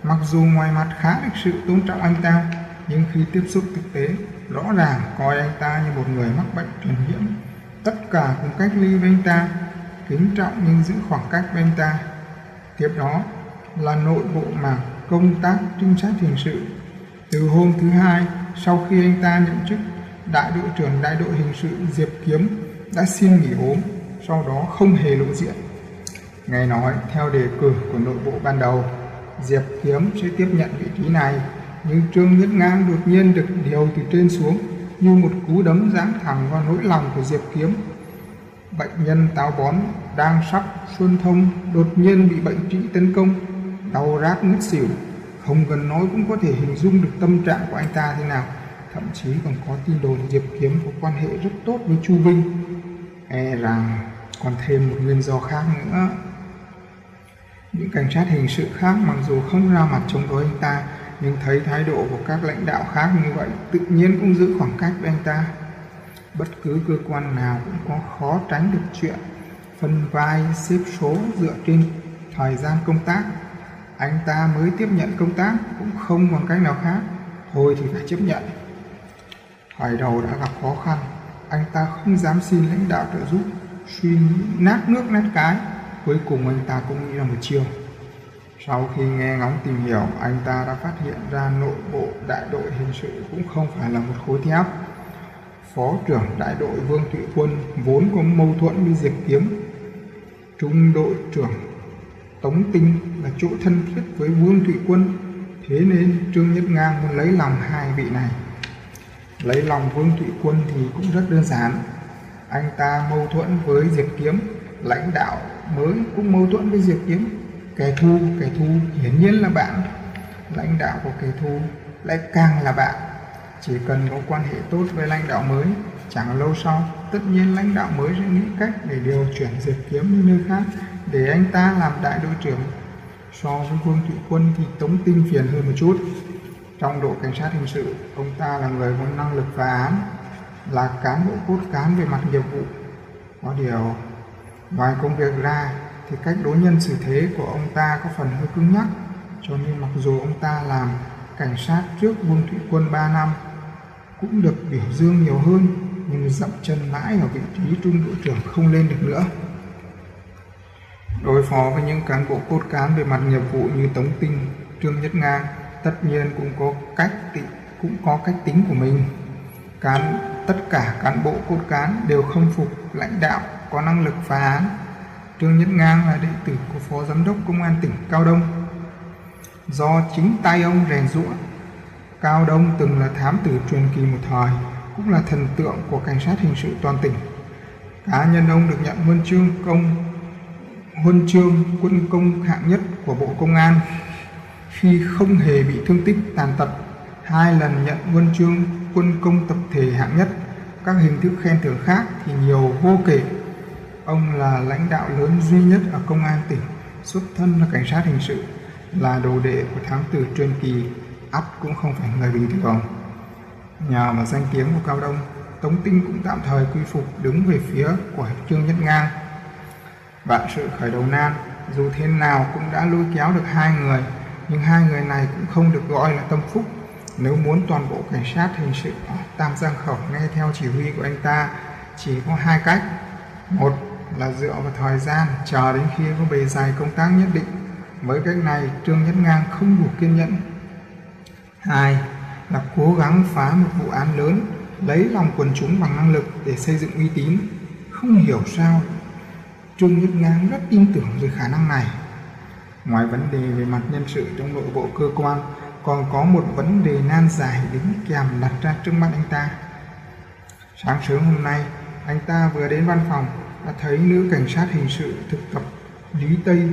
mặc dù ngoài mặt khá lịch sự tôn trọng anh ta, nhưng khi tiếp xúc thực tế, rõ ràng coi anh ta như một người mắc bệnh truyền nhiễm. Tất cả cùng cách ly với anh ta, kính trọng nhưng giữ khoảng cách với anh ta. Tiếp đó là nội bộ mảng công tác trinh sát hình sự. Từ hôm thứ hai, sau khi anh ta nhận chức đại đội trưởng đại đội hình sự Diệp Kiếm đã xin nghỉ ốm, sau đó không hề lộ diện. Nghe nói, theo đề cử của nội bộ ban đầu, Diệp Kiếm sẽ tiếp nhận vị trí này, nhưng Trương Nhất Ngang đột nhiên được điều từ trên xuống như một cú đấm giáng thẳng vào nỗi lòng của Diệp Kiếm. bệnh nhân táo bón đang sắp xuân thông đột nhiên bị bệnh trĩ tấn công, đau rát ngất xỉu. Không cần nói cũng có thể hình dung được tâm trạng của anh ta thế nào. Thậm chí còn có tin đồn Diệp Kiếm có quan hệ rất tốt với Chu Vinh. E rằng còn thêm một nguyên do khác nữa. Những cảnh sát hình sự khác mặc dù không ra mặt chống đối anh ta, nhưng thấy thái độ của các lãnh đạo khác như vậy, tự nhiên cũng giữ khoảng cách với anh ta. Bất cứ cơ quan nào cũng có khó tránh được chuyện phân vai xếp số dựa trên thời gian công tác. Anh ta mới tiếp nhận công tác cũng không còn cách nào khác, thôi thì phải chấp nhận. Thời đầu đã gặp khó khăn, anh ta không dám xin lãnh đạo trợ giúp, suy nghĩ nát nước nát cái, cuối cùng anh ta cũng nghĩ là một chiêu. Sau khi nghe ngóng tìm hiểu, anh ta đã phát hiện ra nội bộ đại đội hình sự cũng không phải là một khối thép. Phó trưởng đại đội Vương Thụy Quân vốn có mâu thuẫn với Diệp Kiếm. Trung đội trưởng Tống Tinh là chỗ thân thiết với Vương Thụy Quân, thế nên Trương Nhất Ngang muốn lấy lòng hai vị này. Lấy lòng Vương Thụy Quân thì cũng rất đơn giản. Anh ta mâu thuẫn với Diệp Kiếm, lãnh đạo mới cũng mâu thuẫn với Diệp Kiếm kẻ thù kẻ thù hiển nhiên là bạn. Lãnh đạo của kẻ thù lại càng là bạn. Chỉ cần có quan hệ tốt với lãnh đạo mới, chẳng lâu sau, tất nhiên lãnh đạo mới sẽ nghĩ cách để điều chuyển diệp kiếm đi nơi khác để anh ta làm đại đội trưởng. So với vương thụy quân thì tống tinh phiền hơn một chút. Trong đội cảnh sát hình sự, ông ta là người có năng lực phá án, là cán bộ cốt cán về mặt nghiệp vụ. Có điều ngoài công việc ra thì cách đối nhân xử thế của ông ta có phần hơi cứng nhắc cho nên mặc dù ông ta làm cảnh sát trước Vương Thụy Quân 3 năm cũng được biểu dương nhiều hơn nhưng dậm chân mãi ở vị trí trung đội trưởng không lên được nữa. Đối phó với những cán bộ cốt cán về mặt nghiệp vụ như Tống Tinh, Trương Nhất Ngang tất nhiên cũng có cách tị, cũng có cách tính của mình. Cán tất cả cán bộ cốt cán đều không phục lãnh đạo có năng lực phá án Trương Nhất Ngang là đệ tử của Phó Giám đốc Công an tỉnh Cao Đông. Do chính tay ông rèn rũa, Cao Đông từng là thám tử truyền kỳ một thời, cũng là thần tượng của cảnh sát hình sự toàn tỉnh. Cá nhân ông được nhận huân chương công huân chương quân công hạng nhất của Bộ Công an khi không hề bị thương tích tàn tật, hai lần nhận huân chương quân công tập thể hạng nhất, các hình thức khen thưởng khác thì nhiều vô kể Ông là lãnh đạo lớn duy nhất ở công an tỉnh, xuất thân là cảnh sát hình sự, là đồ đệ của thám tử truyền kỳ, ắt cũng không phải người bình thường. Nhờ vào danh tiếng của Cao Đông, Tống Tinh cũng tạm thời quy phục đứng về phía của Trương Nhất Ngang. Vạn sự khởi đầu nan, dù thế nào cũng đã lôi kéo được hai người, nhưng hai người này cũng không được gọi là tâm phúc. Nếu muốn toàn bộ cảnh sát hình sự ở Tam Giang Khẩu nghe theo chỉ huy của anh ta, chỉ có hai cách. Một là dựa vào thời gian chờ đến khi có bề dày công tác nhất định. Với cách này, Trương Nhất Ngang không đủ kiên nhẫn. Hai là cố gắng phá một vụ án lớn, lấy lòng quần chúng bằng năng lực để xây dựng uy tín. Không hiểu sao, Trương Nhất Ngang rất tin tưởng về khả năng này. Ngoài vấn đề về mặt nhân sự trong nội bộ cơ quan, còn có một vấn đề nan giải đính kèm đặt ra trước mắt anh ta. Sáng sớm hôm nay, anh ta vừa đến văn phòng đã thấy nữ cảnh sát hình sự thực tập Lý Tây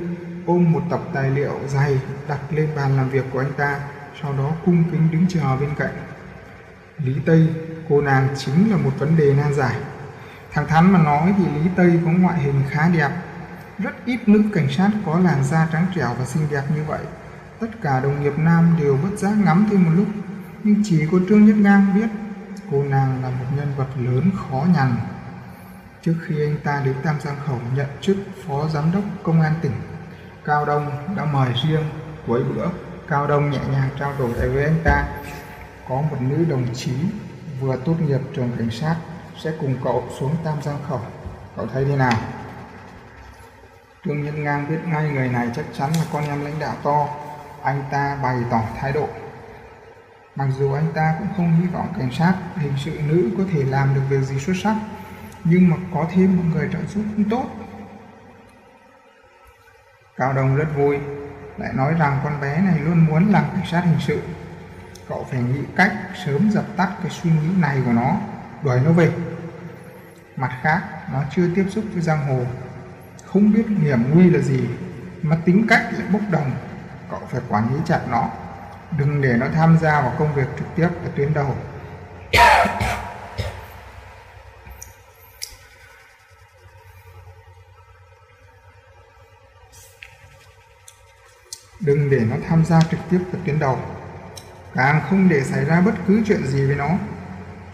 ôm một tập tài liệu dày đặt lên bàn làm việc của anh ta, sau đó cung kính đứng chờ bên cạnh. Lý Tây, cô nàng chính là một vấn đề nan giải. Thẳng thắn mà nói thì Lý Tây có ngoại hình khá đẹp, rất ít nữ cảnh sát có làn da trắng trẻo và xinh đẹp như vậy. Tất cả đồng nghiệp nam đều bất giác ngắm thêm một lúc, nhưng chỉ có Trương Nhất Ngang biết cô nàng là một nhân vật lớn khó nhằn. Trước khi anh ta đến Tam Giang Khẩu nhận chức Phó Giám đốc Công an tỉnh, Cao Đông đã mời riêng cuối bữa. Cao Đông nhẹ nhàng trao đổi với anh ta. Có một nữ đồng chí vừa tốt nghiệp trường cảnh sát sẽ cùng cậu xuống Tam Giang Khẩu. Cậu thấy thế nào? Trương Nhân Ngang biết ngay người này chắc chắn là con em lãnh đạo to. Anh ta bày tỏ thái độ. Mặc dù anh ta cũng không hy vọng cảnh sát hình sự nữ có thể làm được việc gì xuất sắc, nhưng mà có thêm một người trợ giúp cũng tốt. Cao đồng rất vui, lại nói rằng con bé này luôn muốn làm cảnh sát hình sự. Cậu phải nghĩ cách sớm dập tắt cái suy nghĩ này của nó, đuổi nó về. Mặt khác, nó chưa tiếp xúc với giang hồ, không biết hiểm nguy là gì, mà tính cách lại bốc đồng. Cậu phải quản lý chặt nó, đừng để nó tham gia vào công việc trực tiếp ở tuyến đầu. Đừng để nó tham gia trực tiếp vào tuyến đầu. Càng không để xảy ra bất cứ chuyện gì với nó.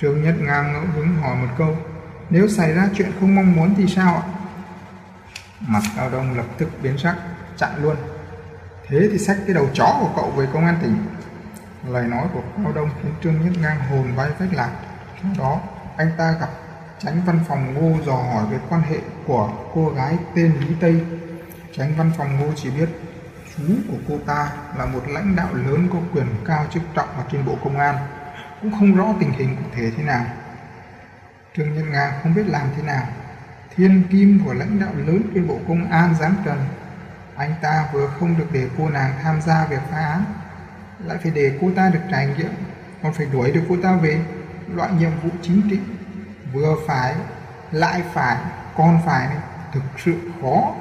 Trương nhất ngang ngẫu hứng hỏi một câu, nếu xảy ra chuyện không mong muốn thì sao? Ạ mặt cao đông lập tức biến sắc, chặn luôn. Thế thì xách cái đầu chó của cậu về công an tỉnh. Lời nói của cao đông khiến trương nhất ngang hồn bay phách lạc. Sau đó, anh ta gặp tránh văn phòng ngô dò hỏi về quan hệ của cô gái tên lý tây. Tránh văn phòng ngô chỉ biết chú của cô ta là một lãnh đạo lớn có quyền cao chức trọng ở trên bộ công an, cũng không rõ tình hình cụ thể thế nào. Trương nhân nga không biết làm thế nào. Thiên kim của lãnh đạo lớn trên bộ công an giám trần. Anh ta vừa không được để cô nàng tham gia việc phá án, lại phải để cô ta được trải nghiệm, còn phải đuổi được cô ta về loại nhiệm vụ chính trị. Vừa phải, lại phải, còn phải thực sự khó.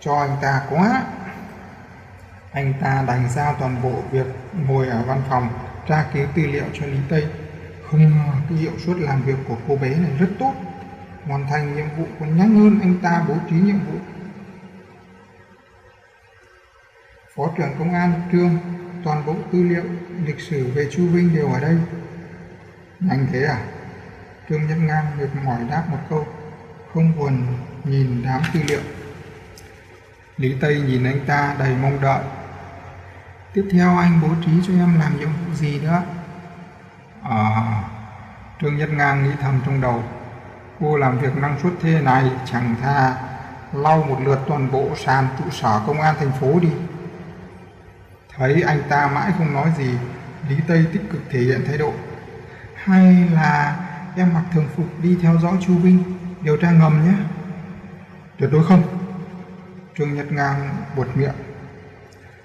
Cho anh ta quá anh ta đành giao toàn bộ việc ngồi ở văn phòng tra cứu tư liệu cho Lý Tây. Không ngờ cái hiệu suất làm việc của cô bé này rất tốt, hoàn thành nhiệm vụ còn nhanh hơn anh ta bố trí nhiệm vụ. Phó trưởng công an Trương, toàn bộ tư liệu, lịch sử về Chu Vinh đều ở đây. Nhanh thế à? Trương Nhân Ngang mệt mỏi đáp một câu, không buồn nhìn đám tư liệu. Lý Tây nhìn anh ta đầy mong đợi, tiếp theo anh bố trí cho em làm nhiệm vụ gì nữa? À trương nhất ngang nghĩ thầm trong đầu. Cô làm việc năng suất thế này, chẳng tha lau một lượt toàn bộ sàn trụ sở công an thành phố đi. Thấy anh ta mãi không nói gì, lý tây tích cực thể hiện thái độ. Hay là em mặc thường phục đi theo dõi chu vinh, điều tra ngầm nhé. Tuyệt đối không. Trương nhật ngang buột miệng.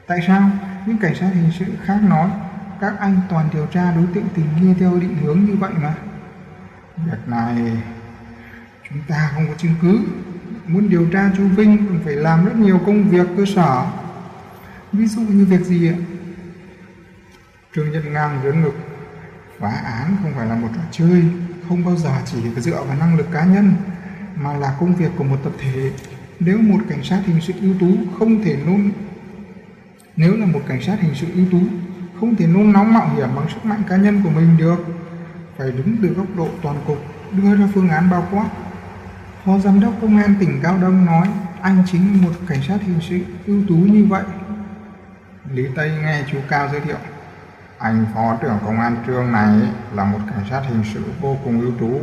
Tại sao? Những cảnh sát hình sự khác nói, các anh toàn điều tra đối tượng tình nghi theo định hướng như vậy mà. Việc này, chúng ta không có chứng cứ. Muốn điều tra chú vinh còn phải làm rất nhiều công việc cơ sở. Ví dụ như việc gì ạ? Trương nhân ngang lớn ngực. Phá án không phải là một trò chơi, không bao giờ chỉ dựa vào năng lực cá nhân, mà là công việc của một tập thể. Nếu một cảnh sát hình sự ưu tú không thể nôn nếu là một cảnh sát hình sự ưu tú, không thể nôn nóng mạo hiểm bằng sức mạnh cá nhân của mình được. Phải đứng từ góc độ toàn cục, đưa ra phương án bao quát. Phó giám đốc công an tỉnh cao đông nói, anh chính là một cảnh sát hình sự ưu tú như vậy. Lý tây nghe chú cao giới thiệu, anh phó trưởng công an trương này là một cảnh sát hình sự vô cùng ưu tú.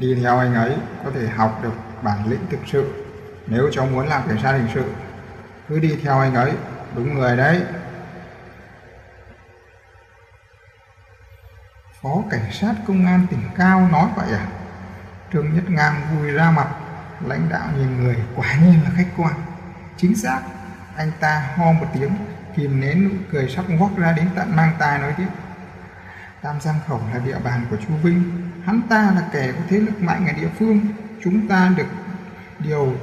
Đi theo anh ấy có thể học được bản lĩnh thực sự. Nếu cháu muốn làm cảnh sát hình sự, cứ đi theo anh ấy đúng người đấy. Phó cảnh sát công an tỉnh cao nói vậy à? Trương nhất ngang vui ra mặt, lãnh đạo nhìn người quả nhiên là khách quan. Chính xác, anh ta ho một tiếng, kìm nén nụ cười sắp vóc ra đến tận mang tai nói tiếp. Tam giang khẩu là địa bàn của chu vinh, hắn ta là kẻ có thế lực mạnh ở địa phương. Chúng ta được điều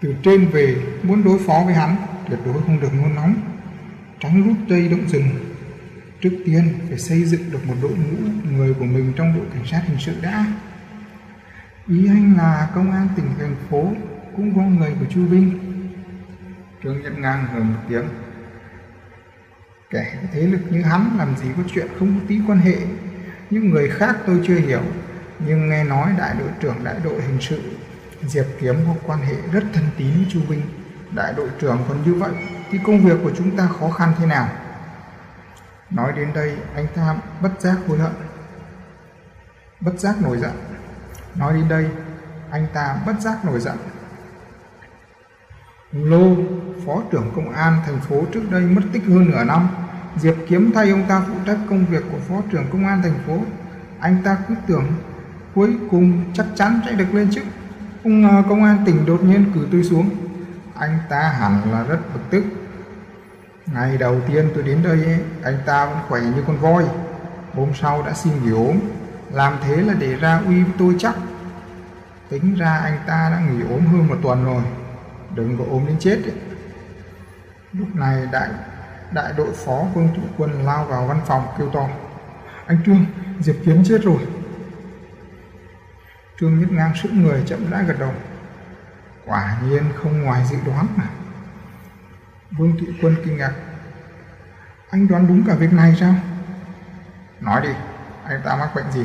từ trên về, muốn đối phó với hắn tuyệt đối không được nôn nóng tránh rút dây động rừng. Trước tiên phải xây dựng được một đội ngũ người của mình trong đội cảnh sát hình sự đã. Ý anh là công an tỉnh thành phố cũng có người của chu vinh. Trương nhật ngang hờ một tiếng. Kẻ thế lực như hắn làm gì có chuyện không có tí quan hệ. Những người khác tôi chưa hiểu, nhưng nghe nói đại đội trưởng đại đội hình sự diệp kiếm có quan hệ rất thân tín với chu vinh đại đội trưởng còn như vậy, thì công việc của chúng ta khó khăn thế nào? Nói đến đây, anh ta bất giác hối hận. Bất giác nổi giận. Nói đến đây, anh ta bất giác nổi giận. Lô, phó trưởng công an thành phố trước đây mất tích hơn nửa năm. Diệp kiếm thay ông ta phụ trách công việc của phó trưởng công an thành phố. Anh ta cứ tưởng cuối cùng chắc chắn sẽ được lên chức. Ông ờ, công an tỉnh đột nhiên cử tôi xuống anh ta hẳn là rất bực tức ngày đầu tiên tôi đến đây ấy, anh ta vẫn khỏe như con voi hôm sau đã xin nghỉ ốm làm thế là để ra uy với tôi chắc Tính ra anh ta đã nghỉ ốm hơn một tuần rồi. Đừng có ốm đến chết ấy. Lúc này đại đại đội phó Vương Thụ Quân lao vào văn phòng kêu to. Anh Trương, Diệp Kiếm chết rồi. Trương Nhất Ngang sững người chậm rãi gật đầu. Quả nhiên không ngoài dự đoán mà. Vương Thụ Quân kinh ngạc. Anh đoán đúng cả việc này sao? Nói đi, anh ta mắc bệnh gì?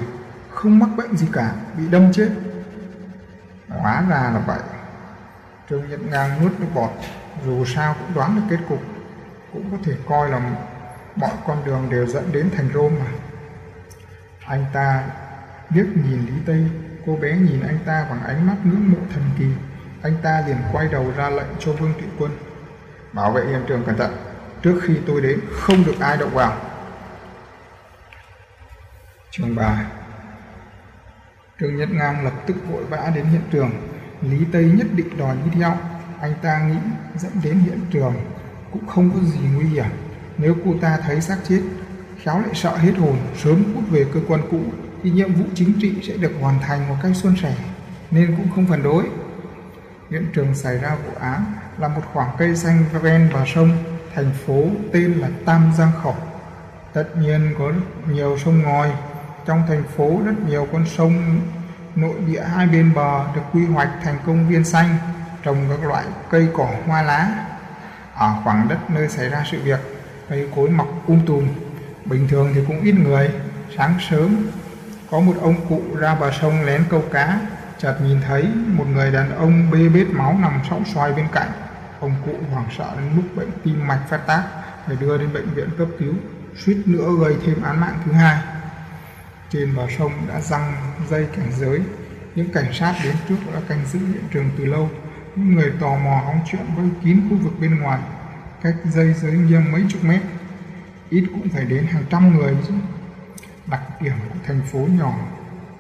Không mắc bệnh gì cả, bị đâm chết. Hóa ra là vậy. Trương Nhật Ngang nuốt nước bọt, dù sao cũng đoán được kết cục, cũng có thể coi là mọi con đường đều dẫn đến thành Rome mà. Anh ta liếc nhìn Lý Tây, cô bé nhìn anh ta bằng ánh mắt ngưỡng mộ thần kỳ. Anh ta liền quay đầu ra lệnh cho Vương Thị Quân. Bảo vệ hiện trường cẩn thận, trước khi tôi đến không được ai động vào. Chương 3 Trương Nhất Ngang lập tức vội vã đến hiện trường. Lý Tây nhất định đòi đi theo. Anh ta nghĩ dẫn đến hiện trường cũng không có gì nguy hiểm. Nếu cô ta thấy xác chết, khéo lại sợ hết hồn, sớm cút về cơ quan cũ, thì nhiệm vụ chính trị sẽ được hoàn thành một cách suôn sẻ, nên cũng không phản đối. Hiện trường xảy ra vụ án là một khoảng cây xanh ven bờ sông, thành phố tên là Tam Giang Khẩu. Tất nhiên có rất nhiều sông ngòi, trong thành phố rất nhiều con sông nội địa hai bên bờ được quy hoạch thành công viên xanh, trồng các loại cây cỏ hoa lá. Ở khoảng đất nơi xảy ra sự việc, cây cối mọc um tùm, bình thường thì cũng ít người. Sáng sớm, có một ông cụ ra bờ sông lén câu cá, chợt nhìn thấy một người đàn ông bê bết máu nằm sóng xoay bên cạnh. Ông cụ hoảng sợ đến lúc bệnh tim mạch phát tác, phải đưa đến bệnh viện cấp cứu, suýt nữa gây thêm án mạng thứ hai. Trên bờ sông đã răng dây cảnh giới, những cảnh sát đến trước đã canh giữ hiện trường từ lâu. Những người tò mò hóng chuyện vây kín khu vực bên ngoài, cách dây giới nghiêm mấy chục mét. Ít cũng phải đến hàng trăm người. Đặc điểm của thành phố nhỏ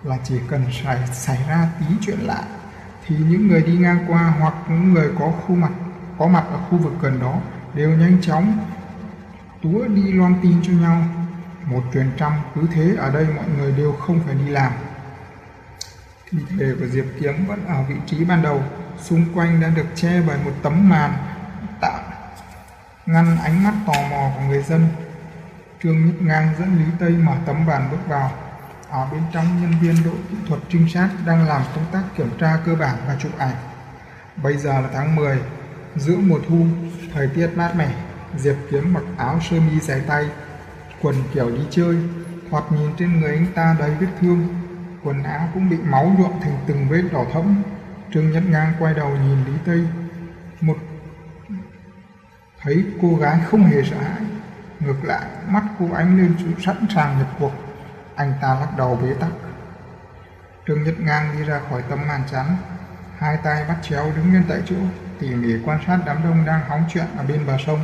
là chỉ cần xảy, xảy ra tí chuyện lạ thì những người đi ngang qua hoặc những người có khu mặt có mặt ở khu vực gần đó đều nhanh chóng túa đi loan tin cho nhau. Một truyền trăm cứ thế ở đây mọi người đều không phải đi làm. Thi thể của diệp kiếm vẫn ở vị trí ban đầu xung quanh đã được che bởi một tấm màn tạo ngăn ánh mắt tò mò của người dân. Trương nhất ngang dẫn lý tây mở tấm bàn bước vào ở bên trong nhân viên đội kỹ thuật trinh sát đang làm công tác kiểm tra cơ bản và chụp ảnh. Bây giờ là tháng 10 giữa mùa thu, thời tiết mát mẻ, diệp kiếm mặc áo sơ mi dài tay, quần kiểu đi chơi. Thoạt nhìn trên người anh ta đầy vết thương, quần áo cũng bị máu nhuộm thành từng vết đỏ thẫm. Trương nhất ngang quay đầu nhìn lý tây, một thấy cô gái không hề sợ hãi. Ngược lại, mắt cô ánh lên sự sẵn sàng nhập cuộc anh ta lắc đầu bế tắc. Trương nhất ngang đi ra khỏi tấm màn chắn, hai tay bắt chéo đứng lên tại chỗ, tỉ mỉ quan sát đám đông đang hóng chuyện ở bên bờ sông.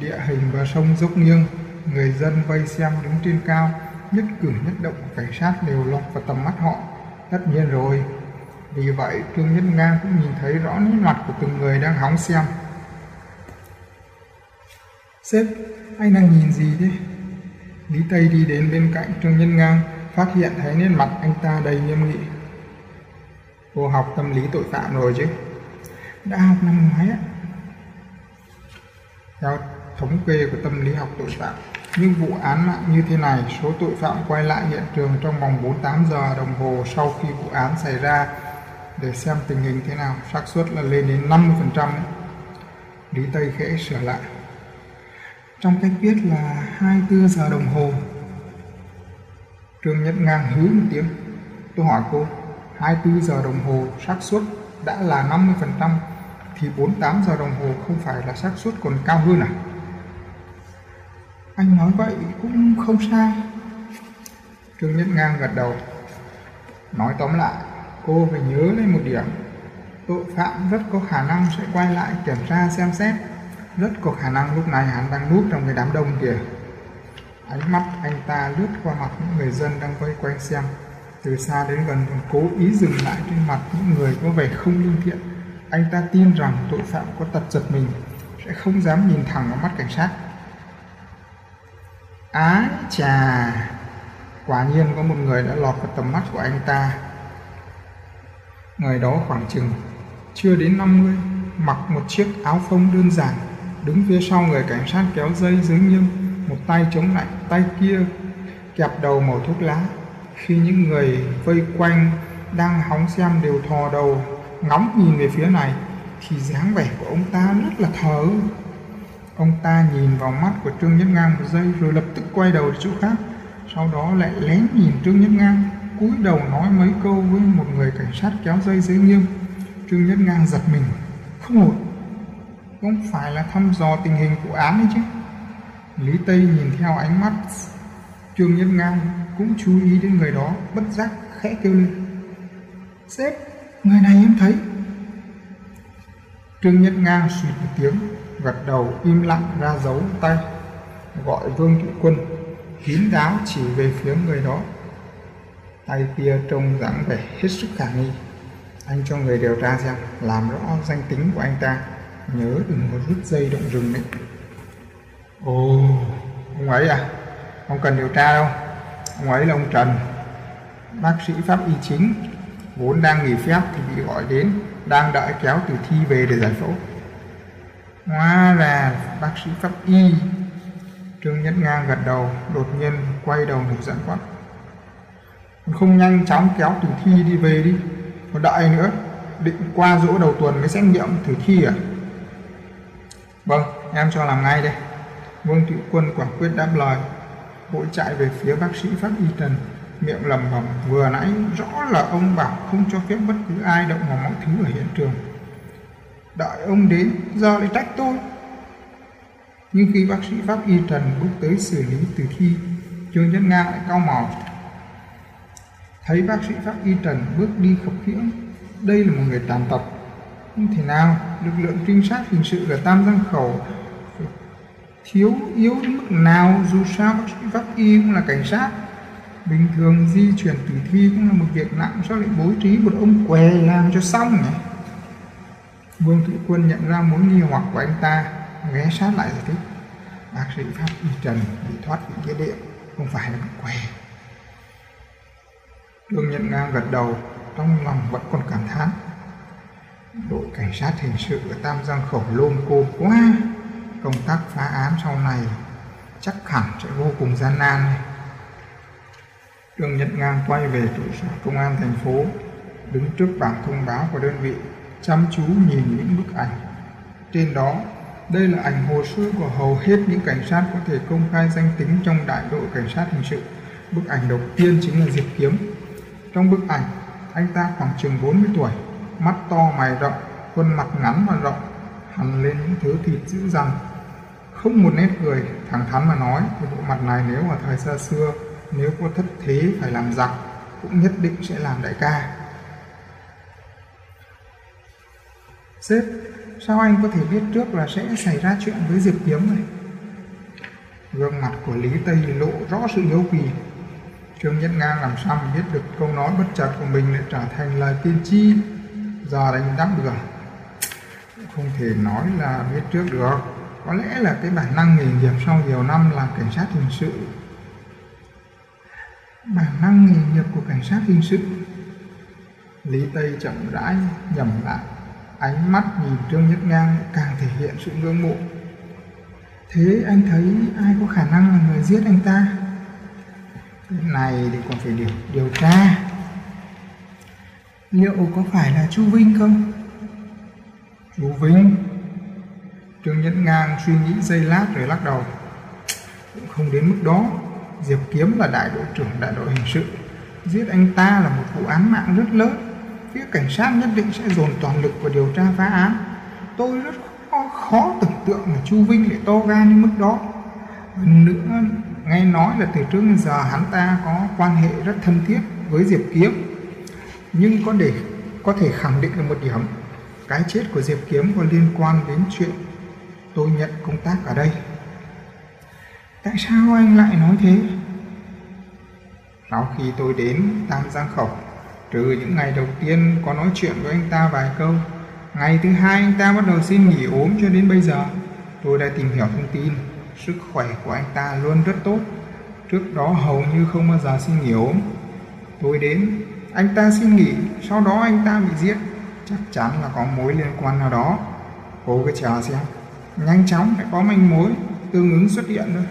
Địa hình bờ sông dốc nghiêng, người dân vây xem đứng trên cao, nhất cử nhất động của cảnh sát đều lọt vào tầm mắt họ. Tất nhiên rồi, vì vậy trương nhất ngang cũng nhìn thấy rõ nét mặt của từng người đang hóng xem. Sếp, anh đang nhìn gì thế? Lý tây đi đến bên cạnh trương nhân ngang phát hiện thấy nét mặt anh ta đầy nghiêm nghị cô học tâm lý tội phạm rồi chứ đã học năm ngoái á theo thống kê của tâm lý học tội phạm những vụ án mạng như thế này, số tội phạm quay lại hiện trường trong vòng 48 giờ đồng hồ sau khi vụ án xảy ra để xem tình hình thế nào, xác suất là lên đến 50%. Lý Tây khẽ sửa lại. Trong cách viết là 24 giờ đồng hồ. Trương nhật Ngang hứ một tiếng. Tôi hỏi cô, 24 giờ đồng hồ xác suất đã là 50% thì 48 giờ đồng hồ không phải là xác suất còn cao hơn à? Anh nói vậy cũng không sai. Trương Nhất Ngang gật đầu. Nói tóm lại, cô phải nhớ lên một điểm. Tội phạm rất có khả năng sẽ quay lại kiểm tra xem xét. Rất có khả năng lúc này hắn đang núp trong cái đám đông kìa. Ánh mắt anh ta lướt qua mặt những người dân đang vây quanh xem. Từ xa đến gần còn cố ý dừng lại trên mặt những người có vẻ không lương thiện. Anh ta tin rằng tội phạm có tật giật mình sẽ không dám nhìn thẳng vào mắt cảnh sát Ái chà, quả nhiên có một người đã lọt vào tầm mắt của anh ta. Người đó khoảng chừng chưa đến 50, mặc một chiếc áo phông đơn giản, đứng phía sau người cảnh sát kéo dây dưới nghiêm, một tay chống lạnh, tay kia kẹp đầu màu thuốc lá. Khi những người vây quanh đang hóng xem đều thò đầu ngóng nhìn về phía này thì dáng vẻ của ông ta rất là thờ ông ta nhìn vào mắt của trương nhất ngang một giây rồi lập tức quay đầu đi chỗ khác sau đó lại lén nhìn trương nhất ngang cúi đầu nói mấy câu với một người cảnh sát kéo dây dưới nghiêm trương nhất ngang giật mình. Không ổn cũng phải là thăm dò tình hình vụ án ấy chứ. Lý tây nhìn theo ánh mắt trương nhất ngang cũng chú ý đến người đó, bất giác khẽ kêu lên. Sếp, người này em thấy. Trương nhất ngang suýt một tiếng, gật đầu im lặng ra dấu tay, gọi vương thị quân, kín đáo chỉ về phía người đó. Tay kia trông dáng vẻ hết sức khả nghi. Anh cho người điều tra xem, làm rõ danh tính của anh ta nhớ đừng có rút dây động rừng đấy ồ, ông ấy à? Không cần điều tra đâu? Ông ấy là ông trần, bác sĩ pháp y chính, vốn đang nghỉ phép thì bị gọi đến, đang đợi kéo tử thi về để giải phẫu. Hóa là bác sĩ pháp y, trương nhất ngang gật đầu, đột nhiên quay đầu nổi giận quát. Không nhanh chóng kéo tử thi đi về đi còn đợi nữa, định qua dỗ đầu tuần mới xét nghiệm tử thi à? Vâng em cho làm ngay đây. Vương thị quân quả quyết đáp lời. Vội chạy về phía bác sĩ pháp y trần. Miệng lầm bầm, vừa nãy rõ là ông bảo không cho phép bất cứ ai động vào mọi thứ ở hiện trường. Đợi ông đến, giờ lại trách tôi. Nhưng khi bác sĩ pháp y trần bước tới xử lý tử thi, trương nhân nga lại cao màu thấy bác sĩ pháp y trần bước đi khập khiễng, đây là một người tàn tật không thể nào lực lượng trinh sát hình sự ở tam giang khẩu thiếu yếu đến mức nào dù sao bác sĩ pháp y cũng là cảnh sát. Bình thường di chuyển tử thi cũng là một việc nặng sao lại bố trí một ông què làm cho xong nhỉ? Vương thị quân nhận ra mối nghi hoặc của anh ta ghé sát lại giải thích. Bác sĩ pháp y trần bị thoát vị nghĩa điện không phải là bị què. Trương Nhận Ngang gật đầu, trong lòng vẫn còn cảm thán. Đội cảnh sát hình sự ở Tam Giang Khẩu lôm cô quá. Công tác phá án sau này chắc hẳn sẽ vô cùng gian nan. Trương Nhật Ngang quay về trụ sở công an thành phố, đứng trước bảng thông báo của đơn vị, chăm chú nhìn những bức ảnh. Trên đó, đây là ảnh hồ sơ của hầu hết những cảnh sát có thể công khai danh tính trong đại đội cảnh sát hình sự. Bức ảnh đầu tiên chính là Diệp Kiếm. Trong bức ảnh, anh ta khoảng chừng 40 tuổi, mắt to mày rộng, khuôn mặt ngắn và rộng, hằn lên những thứ thịt dữ dằn. Không một nét cười, thẳng thắn mà nói, cái bộ mặt này nếu ở thời xa xưa nếu có thất thế phải làm giặc cũng nhất định sẽ làm đại ca. Sếp sao anh có thể biết trước là sẽ xảy ra chuyện với diệp kiếm này? Gương mặt của lý tây lộ rõ sự hiếu kỳ. Trương nhất ngang làm sao mà biết được câu nói bất chợt của mình lại trở thành lời tiên tri? Giờ đánh đáp được không thể nói là biết trước được. Có lẽ là cái bản năng nghề nghiệp sau nhiều năm làm cảnh sát hình sự. Bản năng nghề nghiệp của cảnh sát hình sự. Lý tây chậm rãi nhầm lại. Ánh mắt nhìn trương nhất ngang càng thể hiện sự ngưỡng mộ. Thế anh thấy ai có khả năng là người giết anh ta? Cái này thì còn phải điều điều tra liệu có phải là chu vinh không chu vinh trương Nhẫn ngang suy nghĩ giây lát rồi lắc đầu cũng không đến mức đó Diệp Kiếm là đại đội trưởng đại đội hình sự. Giết anh ta là một vụ án mạng rất lớn. Phía cảnh sát nhất định sẽ dồn toàn lực vào điều tra phá án. Tôi rất khó, khó tưởng tượng là Chu Vinh lại to gan như mức đó. Hơn nữa, nghe nói là từ trước đến giờ hắn ta có quan hệ rất thân thiết với Diệp Kiếm. Nhưng có để có thể khẳng định được một điểm, cái chết của Diệp Kiếm có liên quan đến chuyện tôi nhận công tác ở đây. Tại sao anh lại nói thế? Sau khi tôi đến Tam Giang Khẩu, trừ những ngày đầu tiên có nói chuyện với anh ta vài câu, ngày thứ hai anh ta bắt đầu xin nghỉ ốm cho đến bây giờ. Tôi đã tìm hiểu thông tin, sức khỏe của anh ta luôn rất tốt. Trước đó hầu như không bao giờ xin nghỉ ốm. Tôi đến anh ta xin nghỉ, sau đó anh ta bị giết. Chắc chắn là có mối liên quan nào đó. Cô cứ chờ xem. Nhanh chóng phải có manh mối, tương ứng xuất hiện thôi.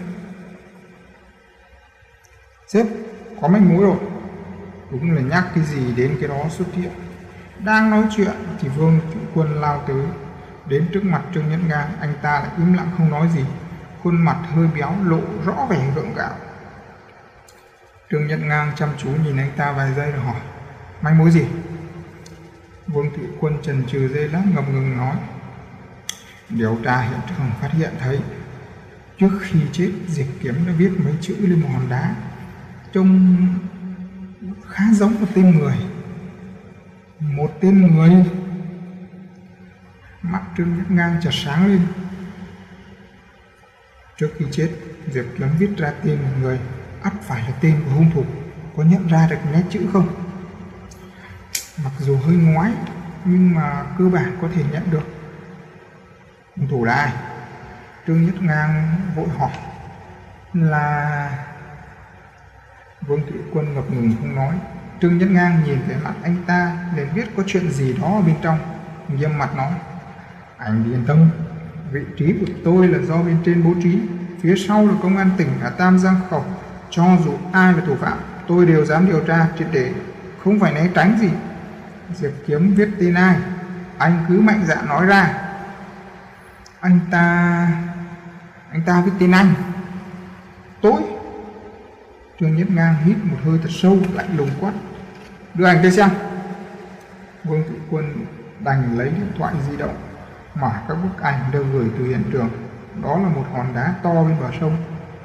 Sếp, có manh mối rồi. Đúng là nhắc cái gì đến cái đó xuất hiện. Đang nói chuyện thì vương thượng quân lao tới. Đến trước mặt trương nhẫn nga, anh ta lại im lặng không nói gì. Khuôn mặt hơi béo lộ rõ vẻ gượng gạo. Trương nhẫn ngang chăm chú nhìn anh ta vài giây rồi hỏi manh mối gì? Vương thủy quân trần trừ dây lát ngập ngừng nói. Điều tra hiện trường phát hiện thấy, trước khi chết, diệp kiếm đã viết mấy chữ lên một hòn đá, trông khá giống một tên người. Một tên người. Mắt trương nhắc ngang chợt sáng lên. Trước khi chết, diệp kiếm viết ra tên một người, ắt phải là tên của hung thủ. Có nhận ra được nét chữ không? Mặc dù hơi ngoái, nhưng mà cơ bản có thể nhận được. Hung thủ là ai? Trương nhất ngang vội hỏi. Là vương thị quân ngập ngừng không nói. Trương nhất ngang nhìn về mặt anh ta để biết có chuyện gì đó ở bên trong, nghiêm mặt nói. Anh yên tâm, vị trí của tôi là do bên trên bố trí. Phía sau là công an tỉnh ở tam giang khẩu. Cho dù ai là thủ phạm, tôi đều dám điều tra triệt để. Không phải né tránh gì diệp kiếm viết tên ai? Anh cứ mạnh dạn nói ra. Anh ta anh ta viết tên anh. Tối, trương nhất ngang hít một hơi thật sâu lạnh lùng quát. Đưa ảnh tới xem. Vương thị quân đành lấy điện thoại di động mở các bức ảnh được gửi từ hiện trường. Đó là một hòn đá to bên bờ sông.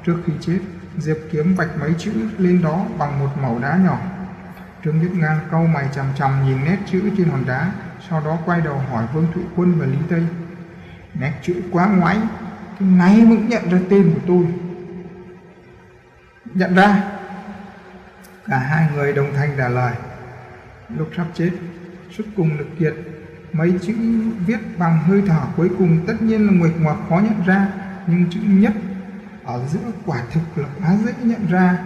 Trước khi chết diệp kiếm vạch mấy chữ lên đó bằng một màu đá nhỏ trương nhất ngang cau mày chằm chằm nhìn nét chữ trên hòn đá sau đó quay đầu hỏi vương thụy quân và lý tây. Nét chữ quá ngoái, cái này mới nhận ra tên của tôi. Nhận ra. Cả hai người đồng thanh trả lời. Lúc sắp chết suốt cùng lực kiệt mấy chữ viết bằng hơi thở cuối cùng tất nhiên là nguệch ngoạc khó nhận ra nhưng chữ nhất ở giữa quả thực là quá dễ nhận ra.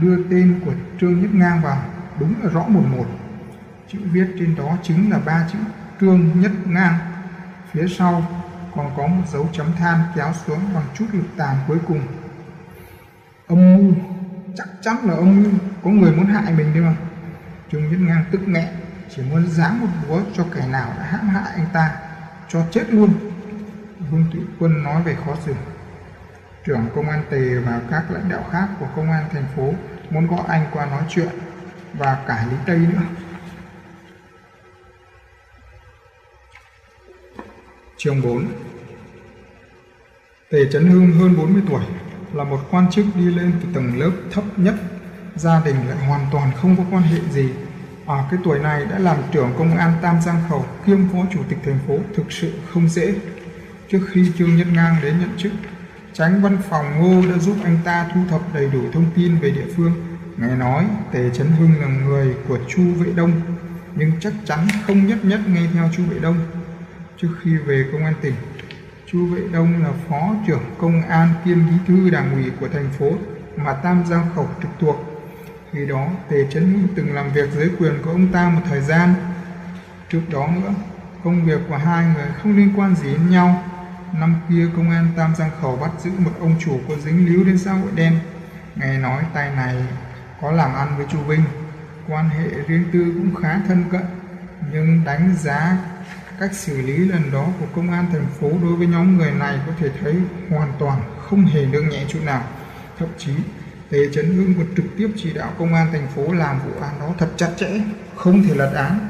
Đưa tên của trương nhất ngang vào đúng là rõ một một. Chữ viết trên đó chính là ba chữ trương nhất ngang. Phía sau còn có một dấu chấm than kéo xuống bằng chút lực tàn cuối cùng. Âm mưu, chắc chắn là âm mưu. Có người muốn hại mình đi mà. Trương nhất ngang tức nghẹn, chỉ muốn giáng một búa cho kẻ nào đã hãm hại anh ta, cho chết luôn. Vương thụy quân nói về khó xử. Trưởng công an tề và các lãnh đạo khác của công an thành phố muốn gọi anh qua nói chuyện và cả lý tây nữa chương 4 Tề Trấn Hưng hơn 40 tuổi là một quan chức đi lên từ tầng lớp thấp nhất gia đình lại hoàn toàn không có quan hệ gì ở cái tuổi này đã làm trưởng công an Tam Giang Khẩu kiêm phó chủ tịch thành phố thực sự không dễ. Trước khi Trương Nhất Ngang đến nhận chức, tránh văn phòng Ngô đã giúp anh ta thu thập đầy đủ thông tin về địa phương. Nghe nói Tề Trấn Hưng là người của Chu Vệ Đông, nhưng chắc chắn không nhất nhất nghe theo Chu Vệ Đông. Trước khi về công an tỉnh, Chu Vệ Đông là phó trưởng công an kiêm bí thư đảng ủy của thành phố mà Tam Giang Khẩu trực thuộc khi đó, Tề Trấn Hưng từng làm việc dưới quyền của ông ta một thời gian. Trước đó nữa, công việc của hai người không liên quan gì đến nhau. Năm kia, công an Tam Giang Khẩu bắt giữ một ông chủ có dính líu đến xã hội đen. Nghe nói tai này có làm ăn với Chu Vinh. Quan hệ riêng tư cũng khá thân cận. Nhưng đánh giá cách xử lý lần đó của công an thành phố đối với nhóm người này có thể thấy hoàn toàn không hề nương nhẹ chút nào. Thậm chí Tề Trấn Hưng còn trực tiếp chỉ đạo công an thành phố làm vụ án đó thật chặt chẽ, không thể lật án.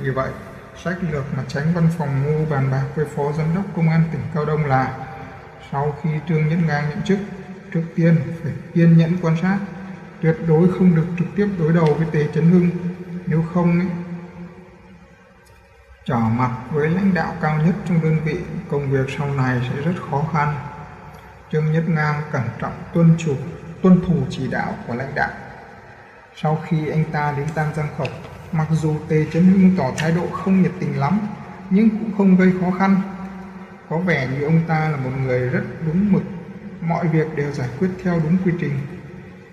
Vì vậy, sách lược mà tránh văn phòng ngô bàn bạc với phó giám đốc công an tỉnh Cao Đông là sau khi Trương Nhất Ngang nhậm chức, trước tiên phải kiên nhẫn quan sát, tuyệt đối không được trực tiếp đối đầu với Tề Chấn Hưng, nếu không ấy, trở mặt với lãnh đạo cao nhất trong đơn vị, công việc sau này sẽ rất khó khăn. Trương Nhất Ngang cẩn trọng tuân chủ tuân thủ chỉ đạo của lãnh đạo. Sau khi anh ta đến Tam Giang Khẩu, mặc dù Tề Chấn Hưng tỏ thái độ không nhiệt tình lắm, nhưng cũng không gây khó khăn. Có vẻ như ông ta là một người rất đúng mực, mọi việc đều giải quyết theo đúng quy trình.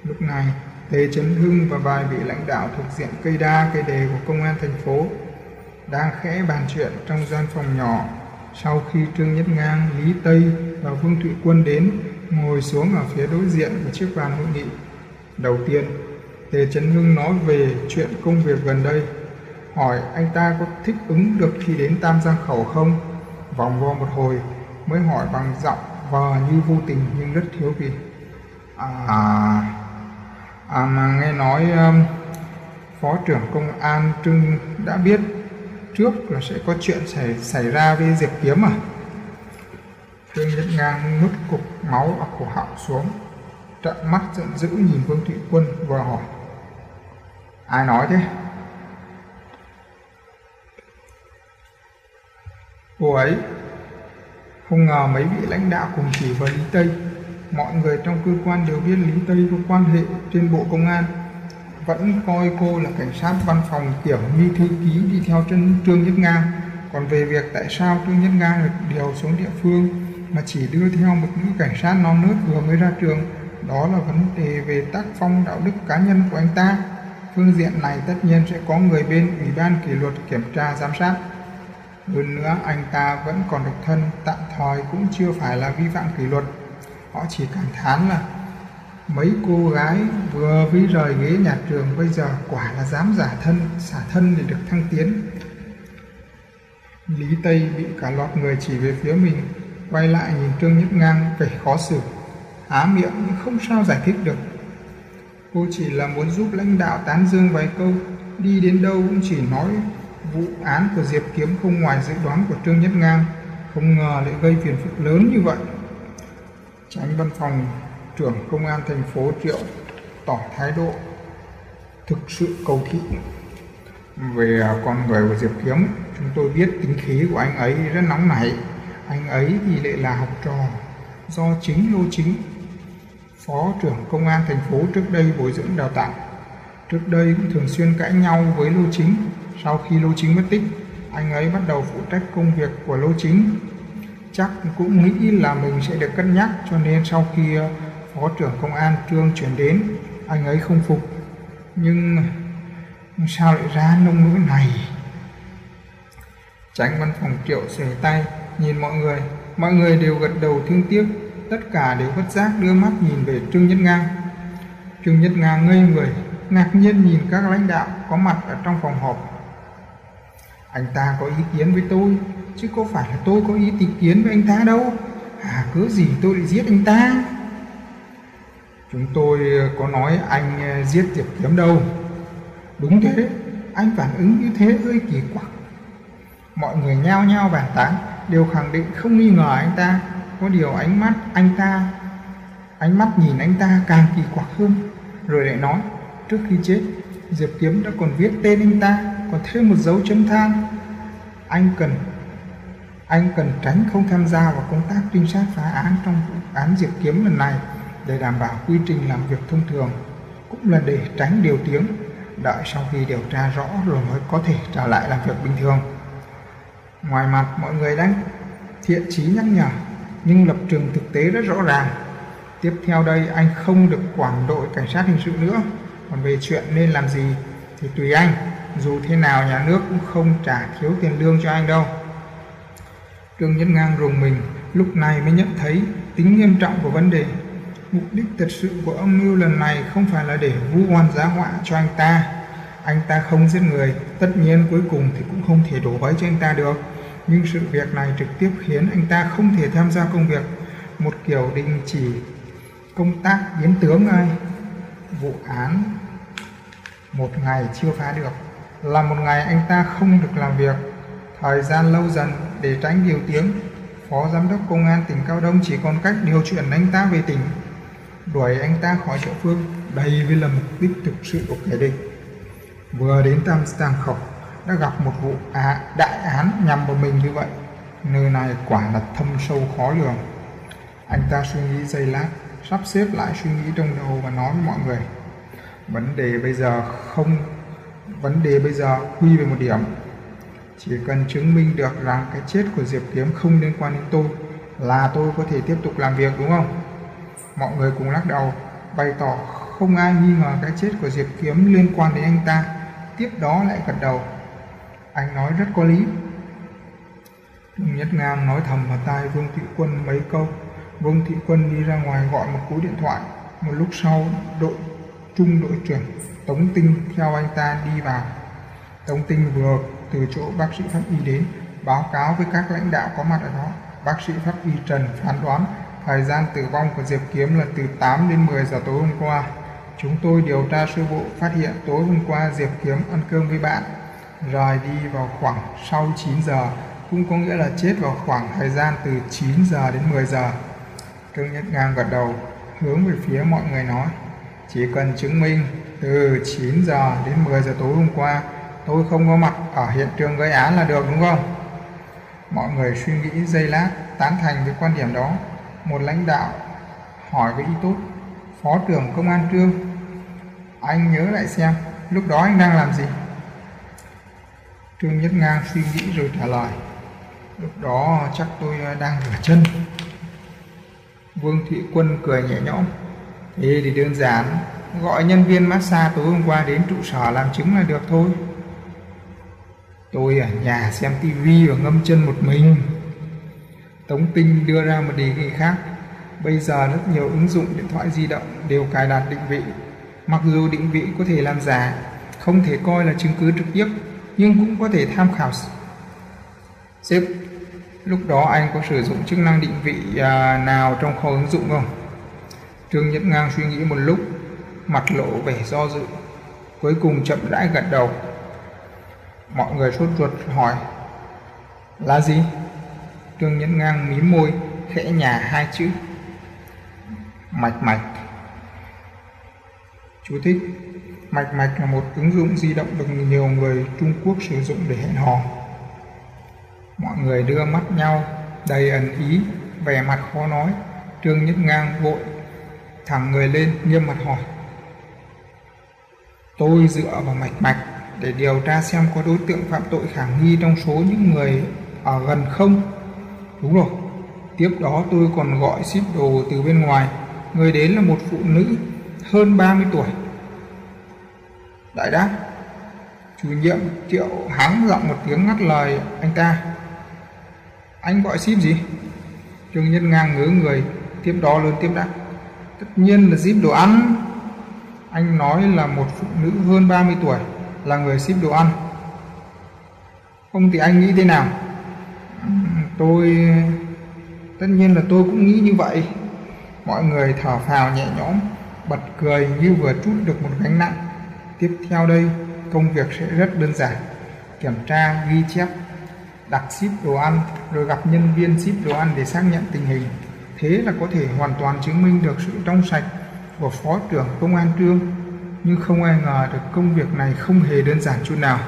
Lúc này, Tề Trấn Hưng và vài vị lãnh đạo thuộc diện cây đa cây đề của công an thành phố đang khẽ bàn chuyện trong gian phòng nhỏ sau khi Trương Nhất Ngang, Lý Tây và Vương Thụy Quân đến ngồi xuống ở phía đối diện của chiếc bàn hội nghị. Đầu tiên, Tề Trấn Hưng nói về chuyện công việc gần đây, hỏi anh ta có thích ứng được khi đến Tam Giang Khẩu không? Vòng vo một hồi mới hỏi bằng giọng vờ như vô tình nhưng rất thiếu vị. À, à À, mà nghe nói um, Phó trưởng công an Trương đã biết trước là sẽ có chuyện xảy xảy ra với Diệp Kiếm à? Trương Nhất Ngang nuốt cục máu ở cổ họng xuống, trợn mắt giận dữ nhìn Vương Thụy Quân vừa hỏi. Ai nói thế? Cô ấy không ngờ mấy vị lãnh đạo cùng chỉ với Lý Tây. Mọi người trong cơ quan đều biết Lý Tây có quan hệ trên Bộ Công an vẫn coi cô là cảnh sát văn phòng kiểu như thư ký đi theo chân Trương Nhất Ngang. Còn về việc tại sao Trương Nhất Ngang được điều xuống địa phương mà chỉ đưa theo một nữ cảnh sát non nớt vừa mới ra trường, đó là vấn đề về tác phong đạo đức cá nhân của anh ta. Phương diện này tất nhiên sẽ có người bên Ủy ban kỷ luật kiểm tra giám sát. Hơn nữa, anh ta vẫn còn độc thân, tạm thời cũng chưa phải là vi phạm kỷ luật. Họ chỉ cảm thán là mấy cô gái vừa mới rời ghế nhà trường bây giờ quả là dám giả thân, xả thân để được thăng tiến. Lý tây bị cả loạt người chỉ về phía mình, quay lại nhìn trương nhất ngang, vẻ khó xử, há miệng nhưng không sao giải thích được. Cô chỉ là muốn giúp lãnh đạo tán dương vài câu, đi đến đâu cũng chỉ nói vụ án của diệp kiếm không ngoài dự đoán của trương nhất ngang, không ngờ lại gây phiền phức lớn như vậy tránh văn phòng, trưởng công an thành phố Triệu tỏ thái độ thực sự cầu thị. Về con người của Diệp Kiếm, chúng tôi biết tính khí của anh ấy rất nóng nảy. Anh ấy thì lại là học trò, do chính Lô Chính, phó trưởng công an thành phố trước đây bồi dưỡng đào tạo. Trước đây cũng thường xuyên cãi nhau với Lô Chính. Sau khi Lô Chính mất tích, anh ấy bắt đầu phụ trách công việc của Lô Chính chắc cũng nghĩ là mình sẽ được cân nhắc, cho nên sau khi ờ, phó trưởng công an trương chuyển đến, anh ấy không phục. Nhưng sao lại ra nông nỗi này? Tránh văn phòng triệu xòe tay, nhìn mọi người. Mọi người đều gật đầu thương tiếc, tất cả đều bất giác đưa mắt nhìn về trương nhất ngang. Trương nhất ngang ngây người, ngạc nhiên nhìn các lãnh đạo có mặt ở trong phòng họp. Anh ta có ý kiến với tôi chứ có phải là tôi có ý kiến với anh ta đâu à cứ gì tôi lại giết anh ta Chúng tôi ờ, có nói anh ờ, giết Diệp Kiếm đâu. Đúng thế, anh phản ứng như thế hơi kỳ quặc. Mọi người nhao nhao bàn tán, đều khẳng định không nghi ngờ anh ta. Có điều ánh mắt anh ta, ánh mắt nhìn anh ta càng kỳ quặc hơn. Rồi lại nói, trước khi chết, Diệp Kiếm đã còn viết tên anh ta, còn thêm một dấu chấm than. Anh cần anh cần tránh không tham gia vào công tác trinh sát phá án trong vụ án Diệp Kiếm lần này để đảm bảo quy trình làm việc thông thường, cũng là để tránh điều tiếng. Đợi sau khi điều tra rõ rồi mới có thể trở lại làm việc bình thường. Ngoài mặt mọi người đang thiện chí nhắc nhở, nhưng lập trường thực tế rất rõ ràng. Tiếp theo đây, anh không được quản đội cảnh sát hình sự nữa. Còn về chuyện nên làm gì thì tùy anh. Dù thế nào, nhà nước cũng không trả thiếu tiền lương cho anh đâu trương nhất ngang rùng mình lúc này mới nhận thấy tính nghiêm trọng của vấn đề Mục đích thật sự của âm mưu lần này không phải là để vu oan giá họa cho anh ta. Anh ta không giết người, tất nhiên cuối cùng thì cũng không thể đổ vấy cho anh ta được. Nhưng sự việc này trực tiếp khiến anh ta không thể tham gia công việc. Một kiểu đình chỉ công tác biến tướng ngay. Vụ án một ngày chưa phá được là một ngày anh ta không được làm việc. Thời gian lâu dần để tránh điều tiếng, Phó Giám đốc Công an tỉnh Cao Đông chỉ còn cách điều chuyển anh ta về tỉnh đuổi anh ta khỏi địa phương. Đây với là mục đích thực sự của kẻ địch. Vừa đến tam tàng khẩu đã gặp một vụ á, đại án nhằm vào mình như vậy. Nơi này quả là thâm sâu khó lường. Anh ta suy nghĩ giây lát sắp xếp lại suy nghĩ trong đầu và nói với mọi người vấn đề bây giờ không vấn đề bây giờ quy về một điểm chỉ cần chứng minh được rằng cái chết của diệp kiếm không liên quan đến tôi là tôi có thể tiếp tục làm việc đúng không mọi người cùng lắc đầu bày tỏ không ai nghi ngờ cái chết của Diệp Kiếm liên quan đến anh ta. Tiếp đó lại gật đầu. Anh nói rất có lý. Trương Nhất Ngang nói thầm vào tai Vương Thị Quân mấy câu. Vương Thị Quân đi ra ngoài gọi một cú điện thoại. Một lúc sau, đội trung đội trưởng Tống Tinh theo anh ta đi vào. Tống Tinh vừa từ chỗ bác sĩ pháp y đến, báo cáo với các lãnh đạo có mặt ở đó. Bác sĩ pháp y Trần phán đoán thời gian tử vong của Diệp Kiếm là từ 8 đến 10 giờ tối hôm qua. Chúng tôi điều tra sơ bộ phát hiện tối hôm qua Diệp Kiếm ăn cơm với bạn, rồi đi vào khoảng sau 9 giờ, cũng có nghĩa là chết vào khoảng thời gian từ 9 giờ đến 10 giờ. Trương Nhất Ngang gật đầu, hướng về phía mọi người nói, chỉ cần chứng minh từ 9 giờ đến 10 giờ tối hôm qua, tôi không có mặt ở hiện trường gây án là được đúng không? Mọi người suy nghĩ giây lát, tán thành với quan điểm đó. Một lãnh đạo hỏi với y tốt, Phó trưởng công an trương, anh nhớ lại xem, lúc đó anh đang làm gì? Trương Nhất Ngang suy nghĩ rồi trả lời, lúc đó chắc tôi đang rửa chân. Vương Thị Quân cười nhẹ nhõm, thế thì đơn giản, gọi nhân viên massage tối hôm qua đến trụ sở làm chứng là được thôi. Tôi ở nhà xem tivi và ngâm chân một mình. Tống Tinh đưa ra một đề nghị khác. Bây giờ rất nhiều ứng dụng điện thoại di động đều cài đặt định vị. Mặc dù định vị có thể làm giả, không thể coi là chứng cứ trực tiếp, nhưng cũng có thể tham khảo. Sếp, lúc đó anh có sử dụng chức năng định vị à, nào trong kho ứng dụng không? Trương Nhật Ngang suy nghĩ một lúc, mặt lộ vẻ do dự. Cuối cùng chậm rãi gật đầu. Mọi người sốt ruột hỏi Là gì? Trương Nhẫn Ngang mí môi, khẽ nhà hai chữ, Mạch mạch. Chú thích, Mạch mạch là một ứng dụng di động được nhiều người Trung Quốc sử dụng để hẹn hò. Mọi người đưa mắt nhau, đầy ẩn ý, vẻ mặt khó nói. Trương Nhất Ngang vội thẳng người lên, nghiêm mặt hỏi, Tôi dựa vào mạch mạch để điều tra xem có đối tượng phạm tội khả nghi trong số những người ở gần không. Đúng rồi, tiếp đó tôi còn gọi ship đồ từ bên ngoài, người đến là một phụ nữ hơn 30 tuổi. Đại đáp, chủ nhiệm triệu hắng giọng một tiếng ngắt lời anh ta. Anh gọi ship gì? Trương Nhân ngang ngớ người, tiếp đó lớn tiếp đáp. Tất nhiên là ship đồ ăn. Anh nói là một phụ nữ hơn 30 tuổi là người ship đồ ăn. Ông thì anh nghĩ thế nào? Tôi, tất nhiên là tôi cũng nghĩ như vậy. Mọi người thở phào nhẹ nhõm, bật cười như vừa trút được một gánh nặng. Tiếp theo đây, công việc sẽ rất đơn giản. Kiểm tra, ghi chép, đặt ship đồ ăn, rồi gặp nhân viên ship đồ ăn để xác nhận tình hình. Thế là có thể hoàn toàn chứng minh được sự trong sạch của phó trưởng công an trương nhưng không ai ngờ được công việc này không hề đơn giản chút nào.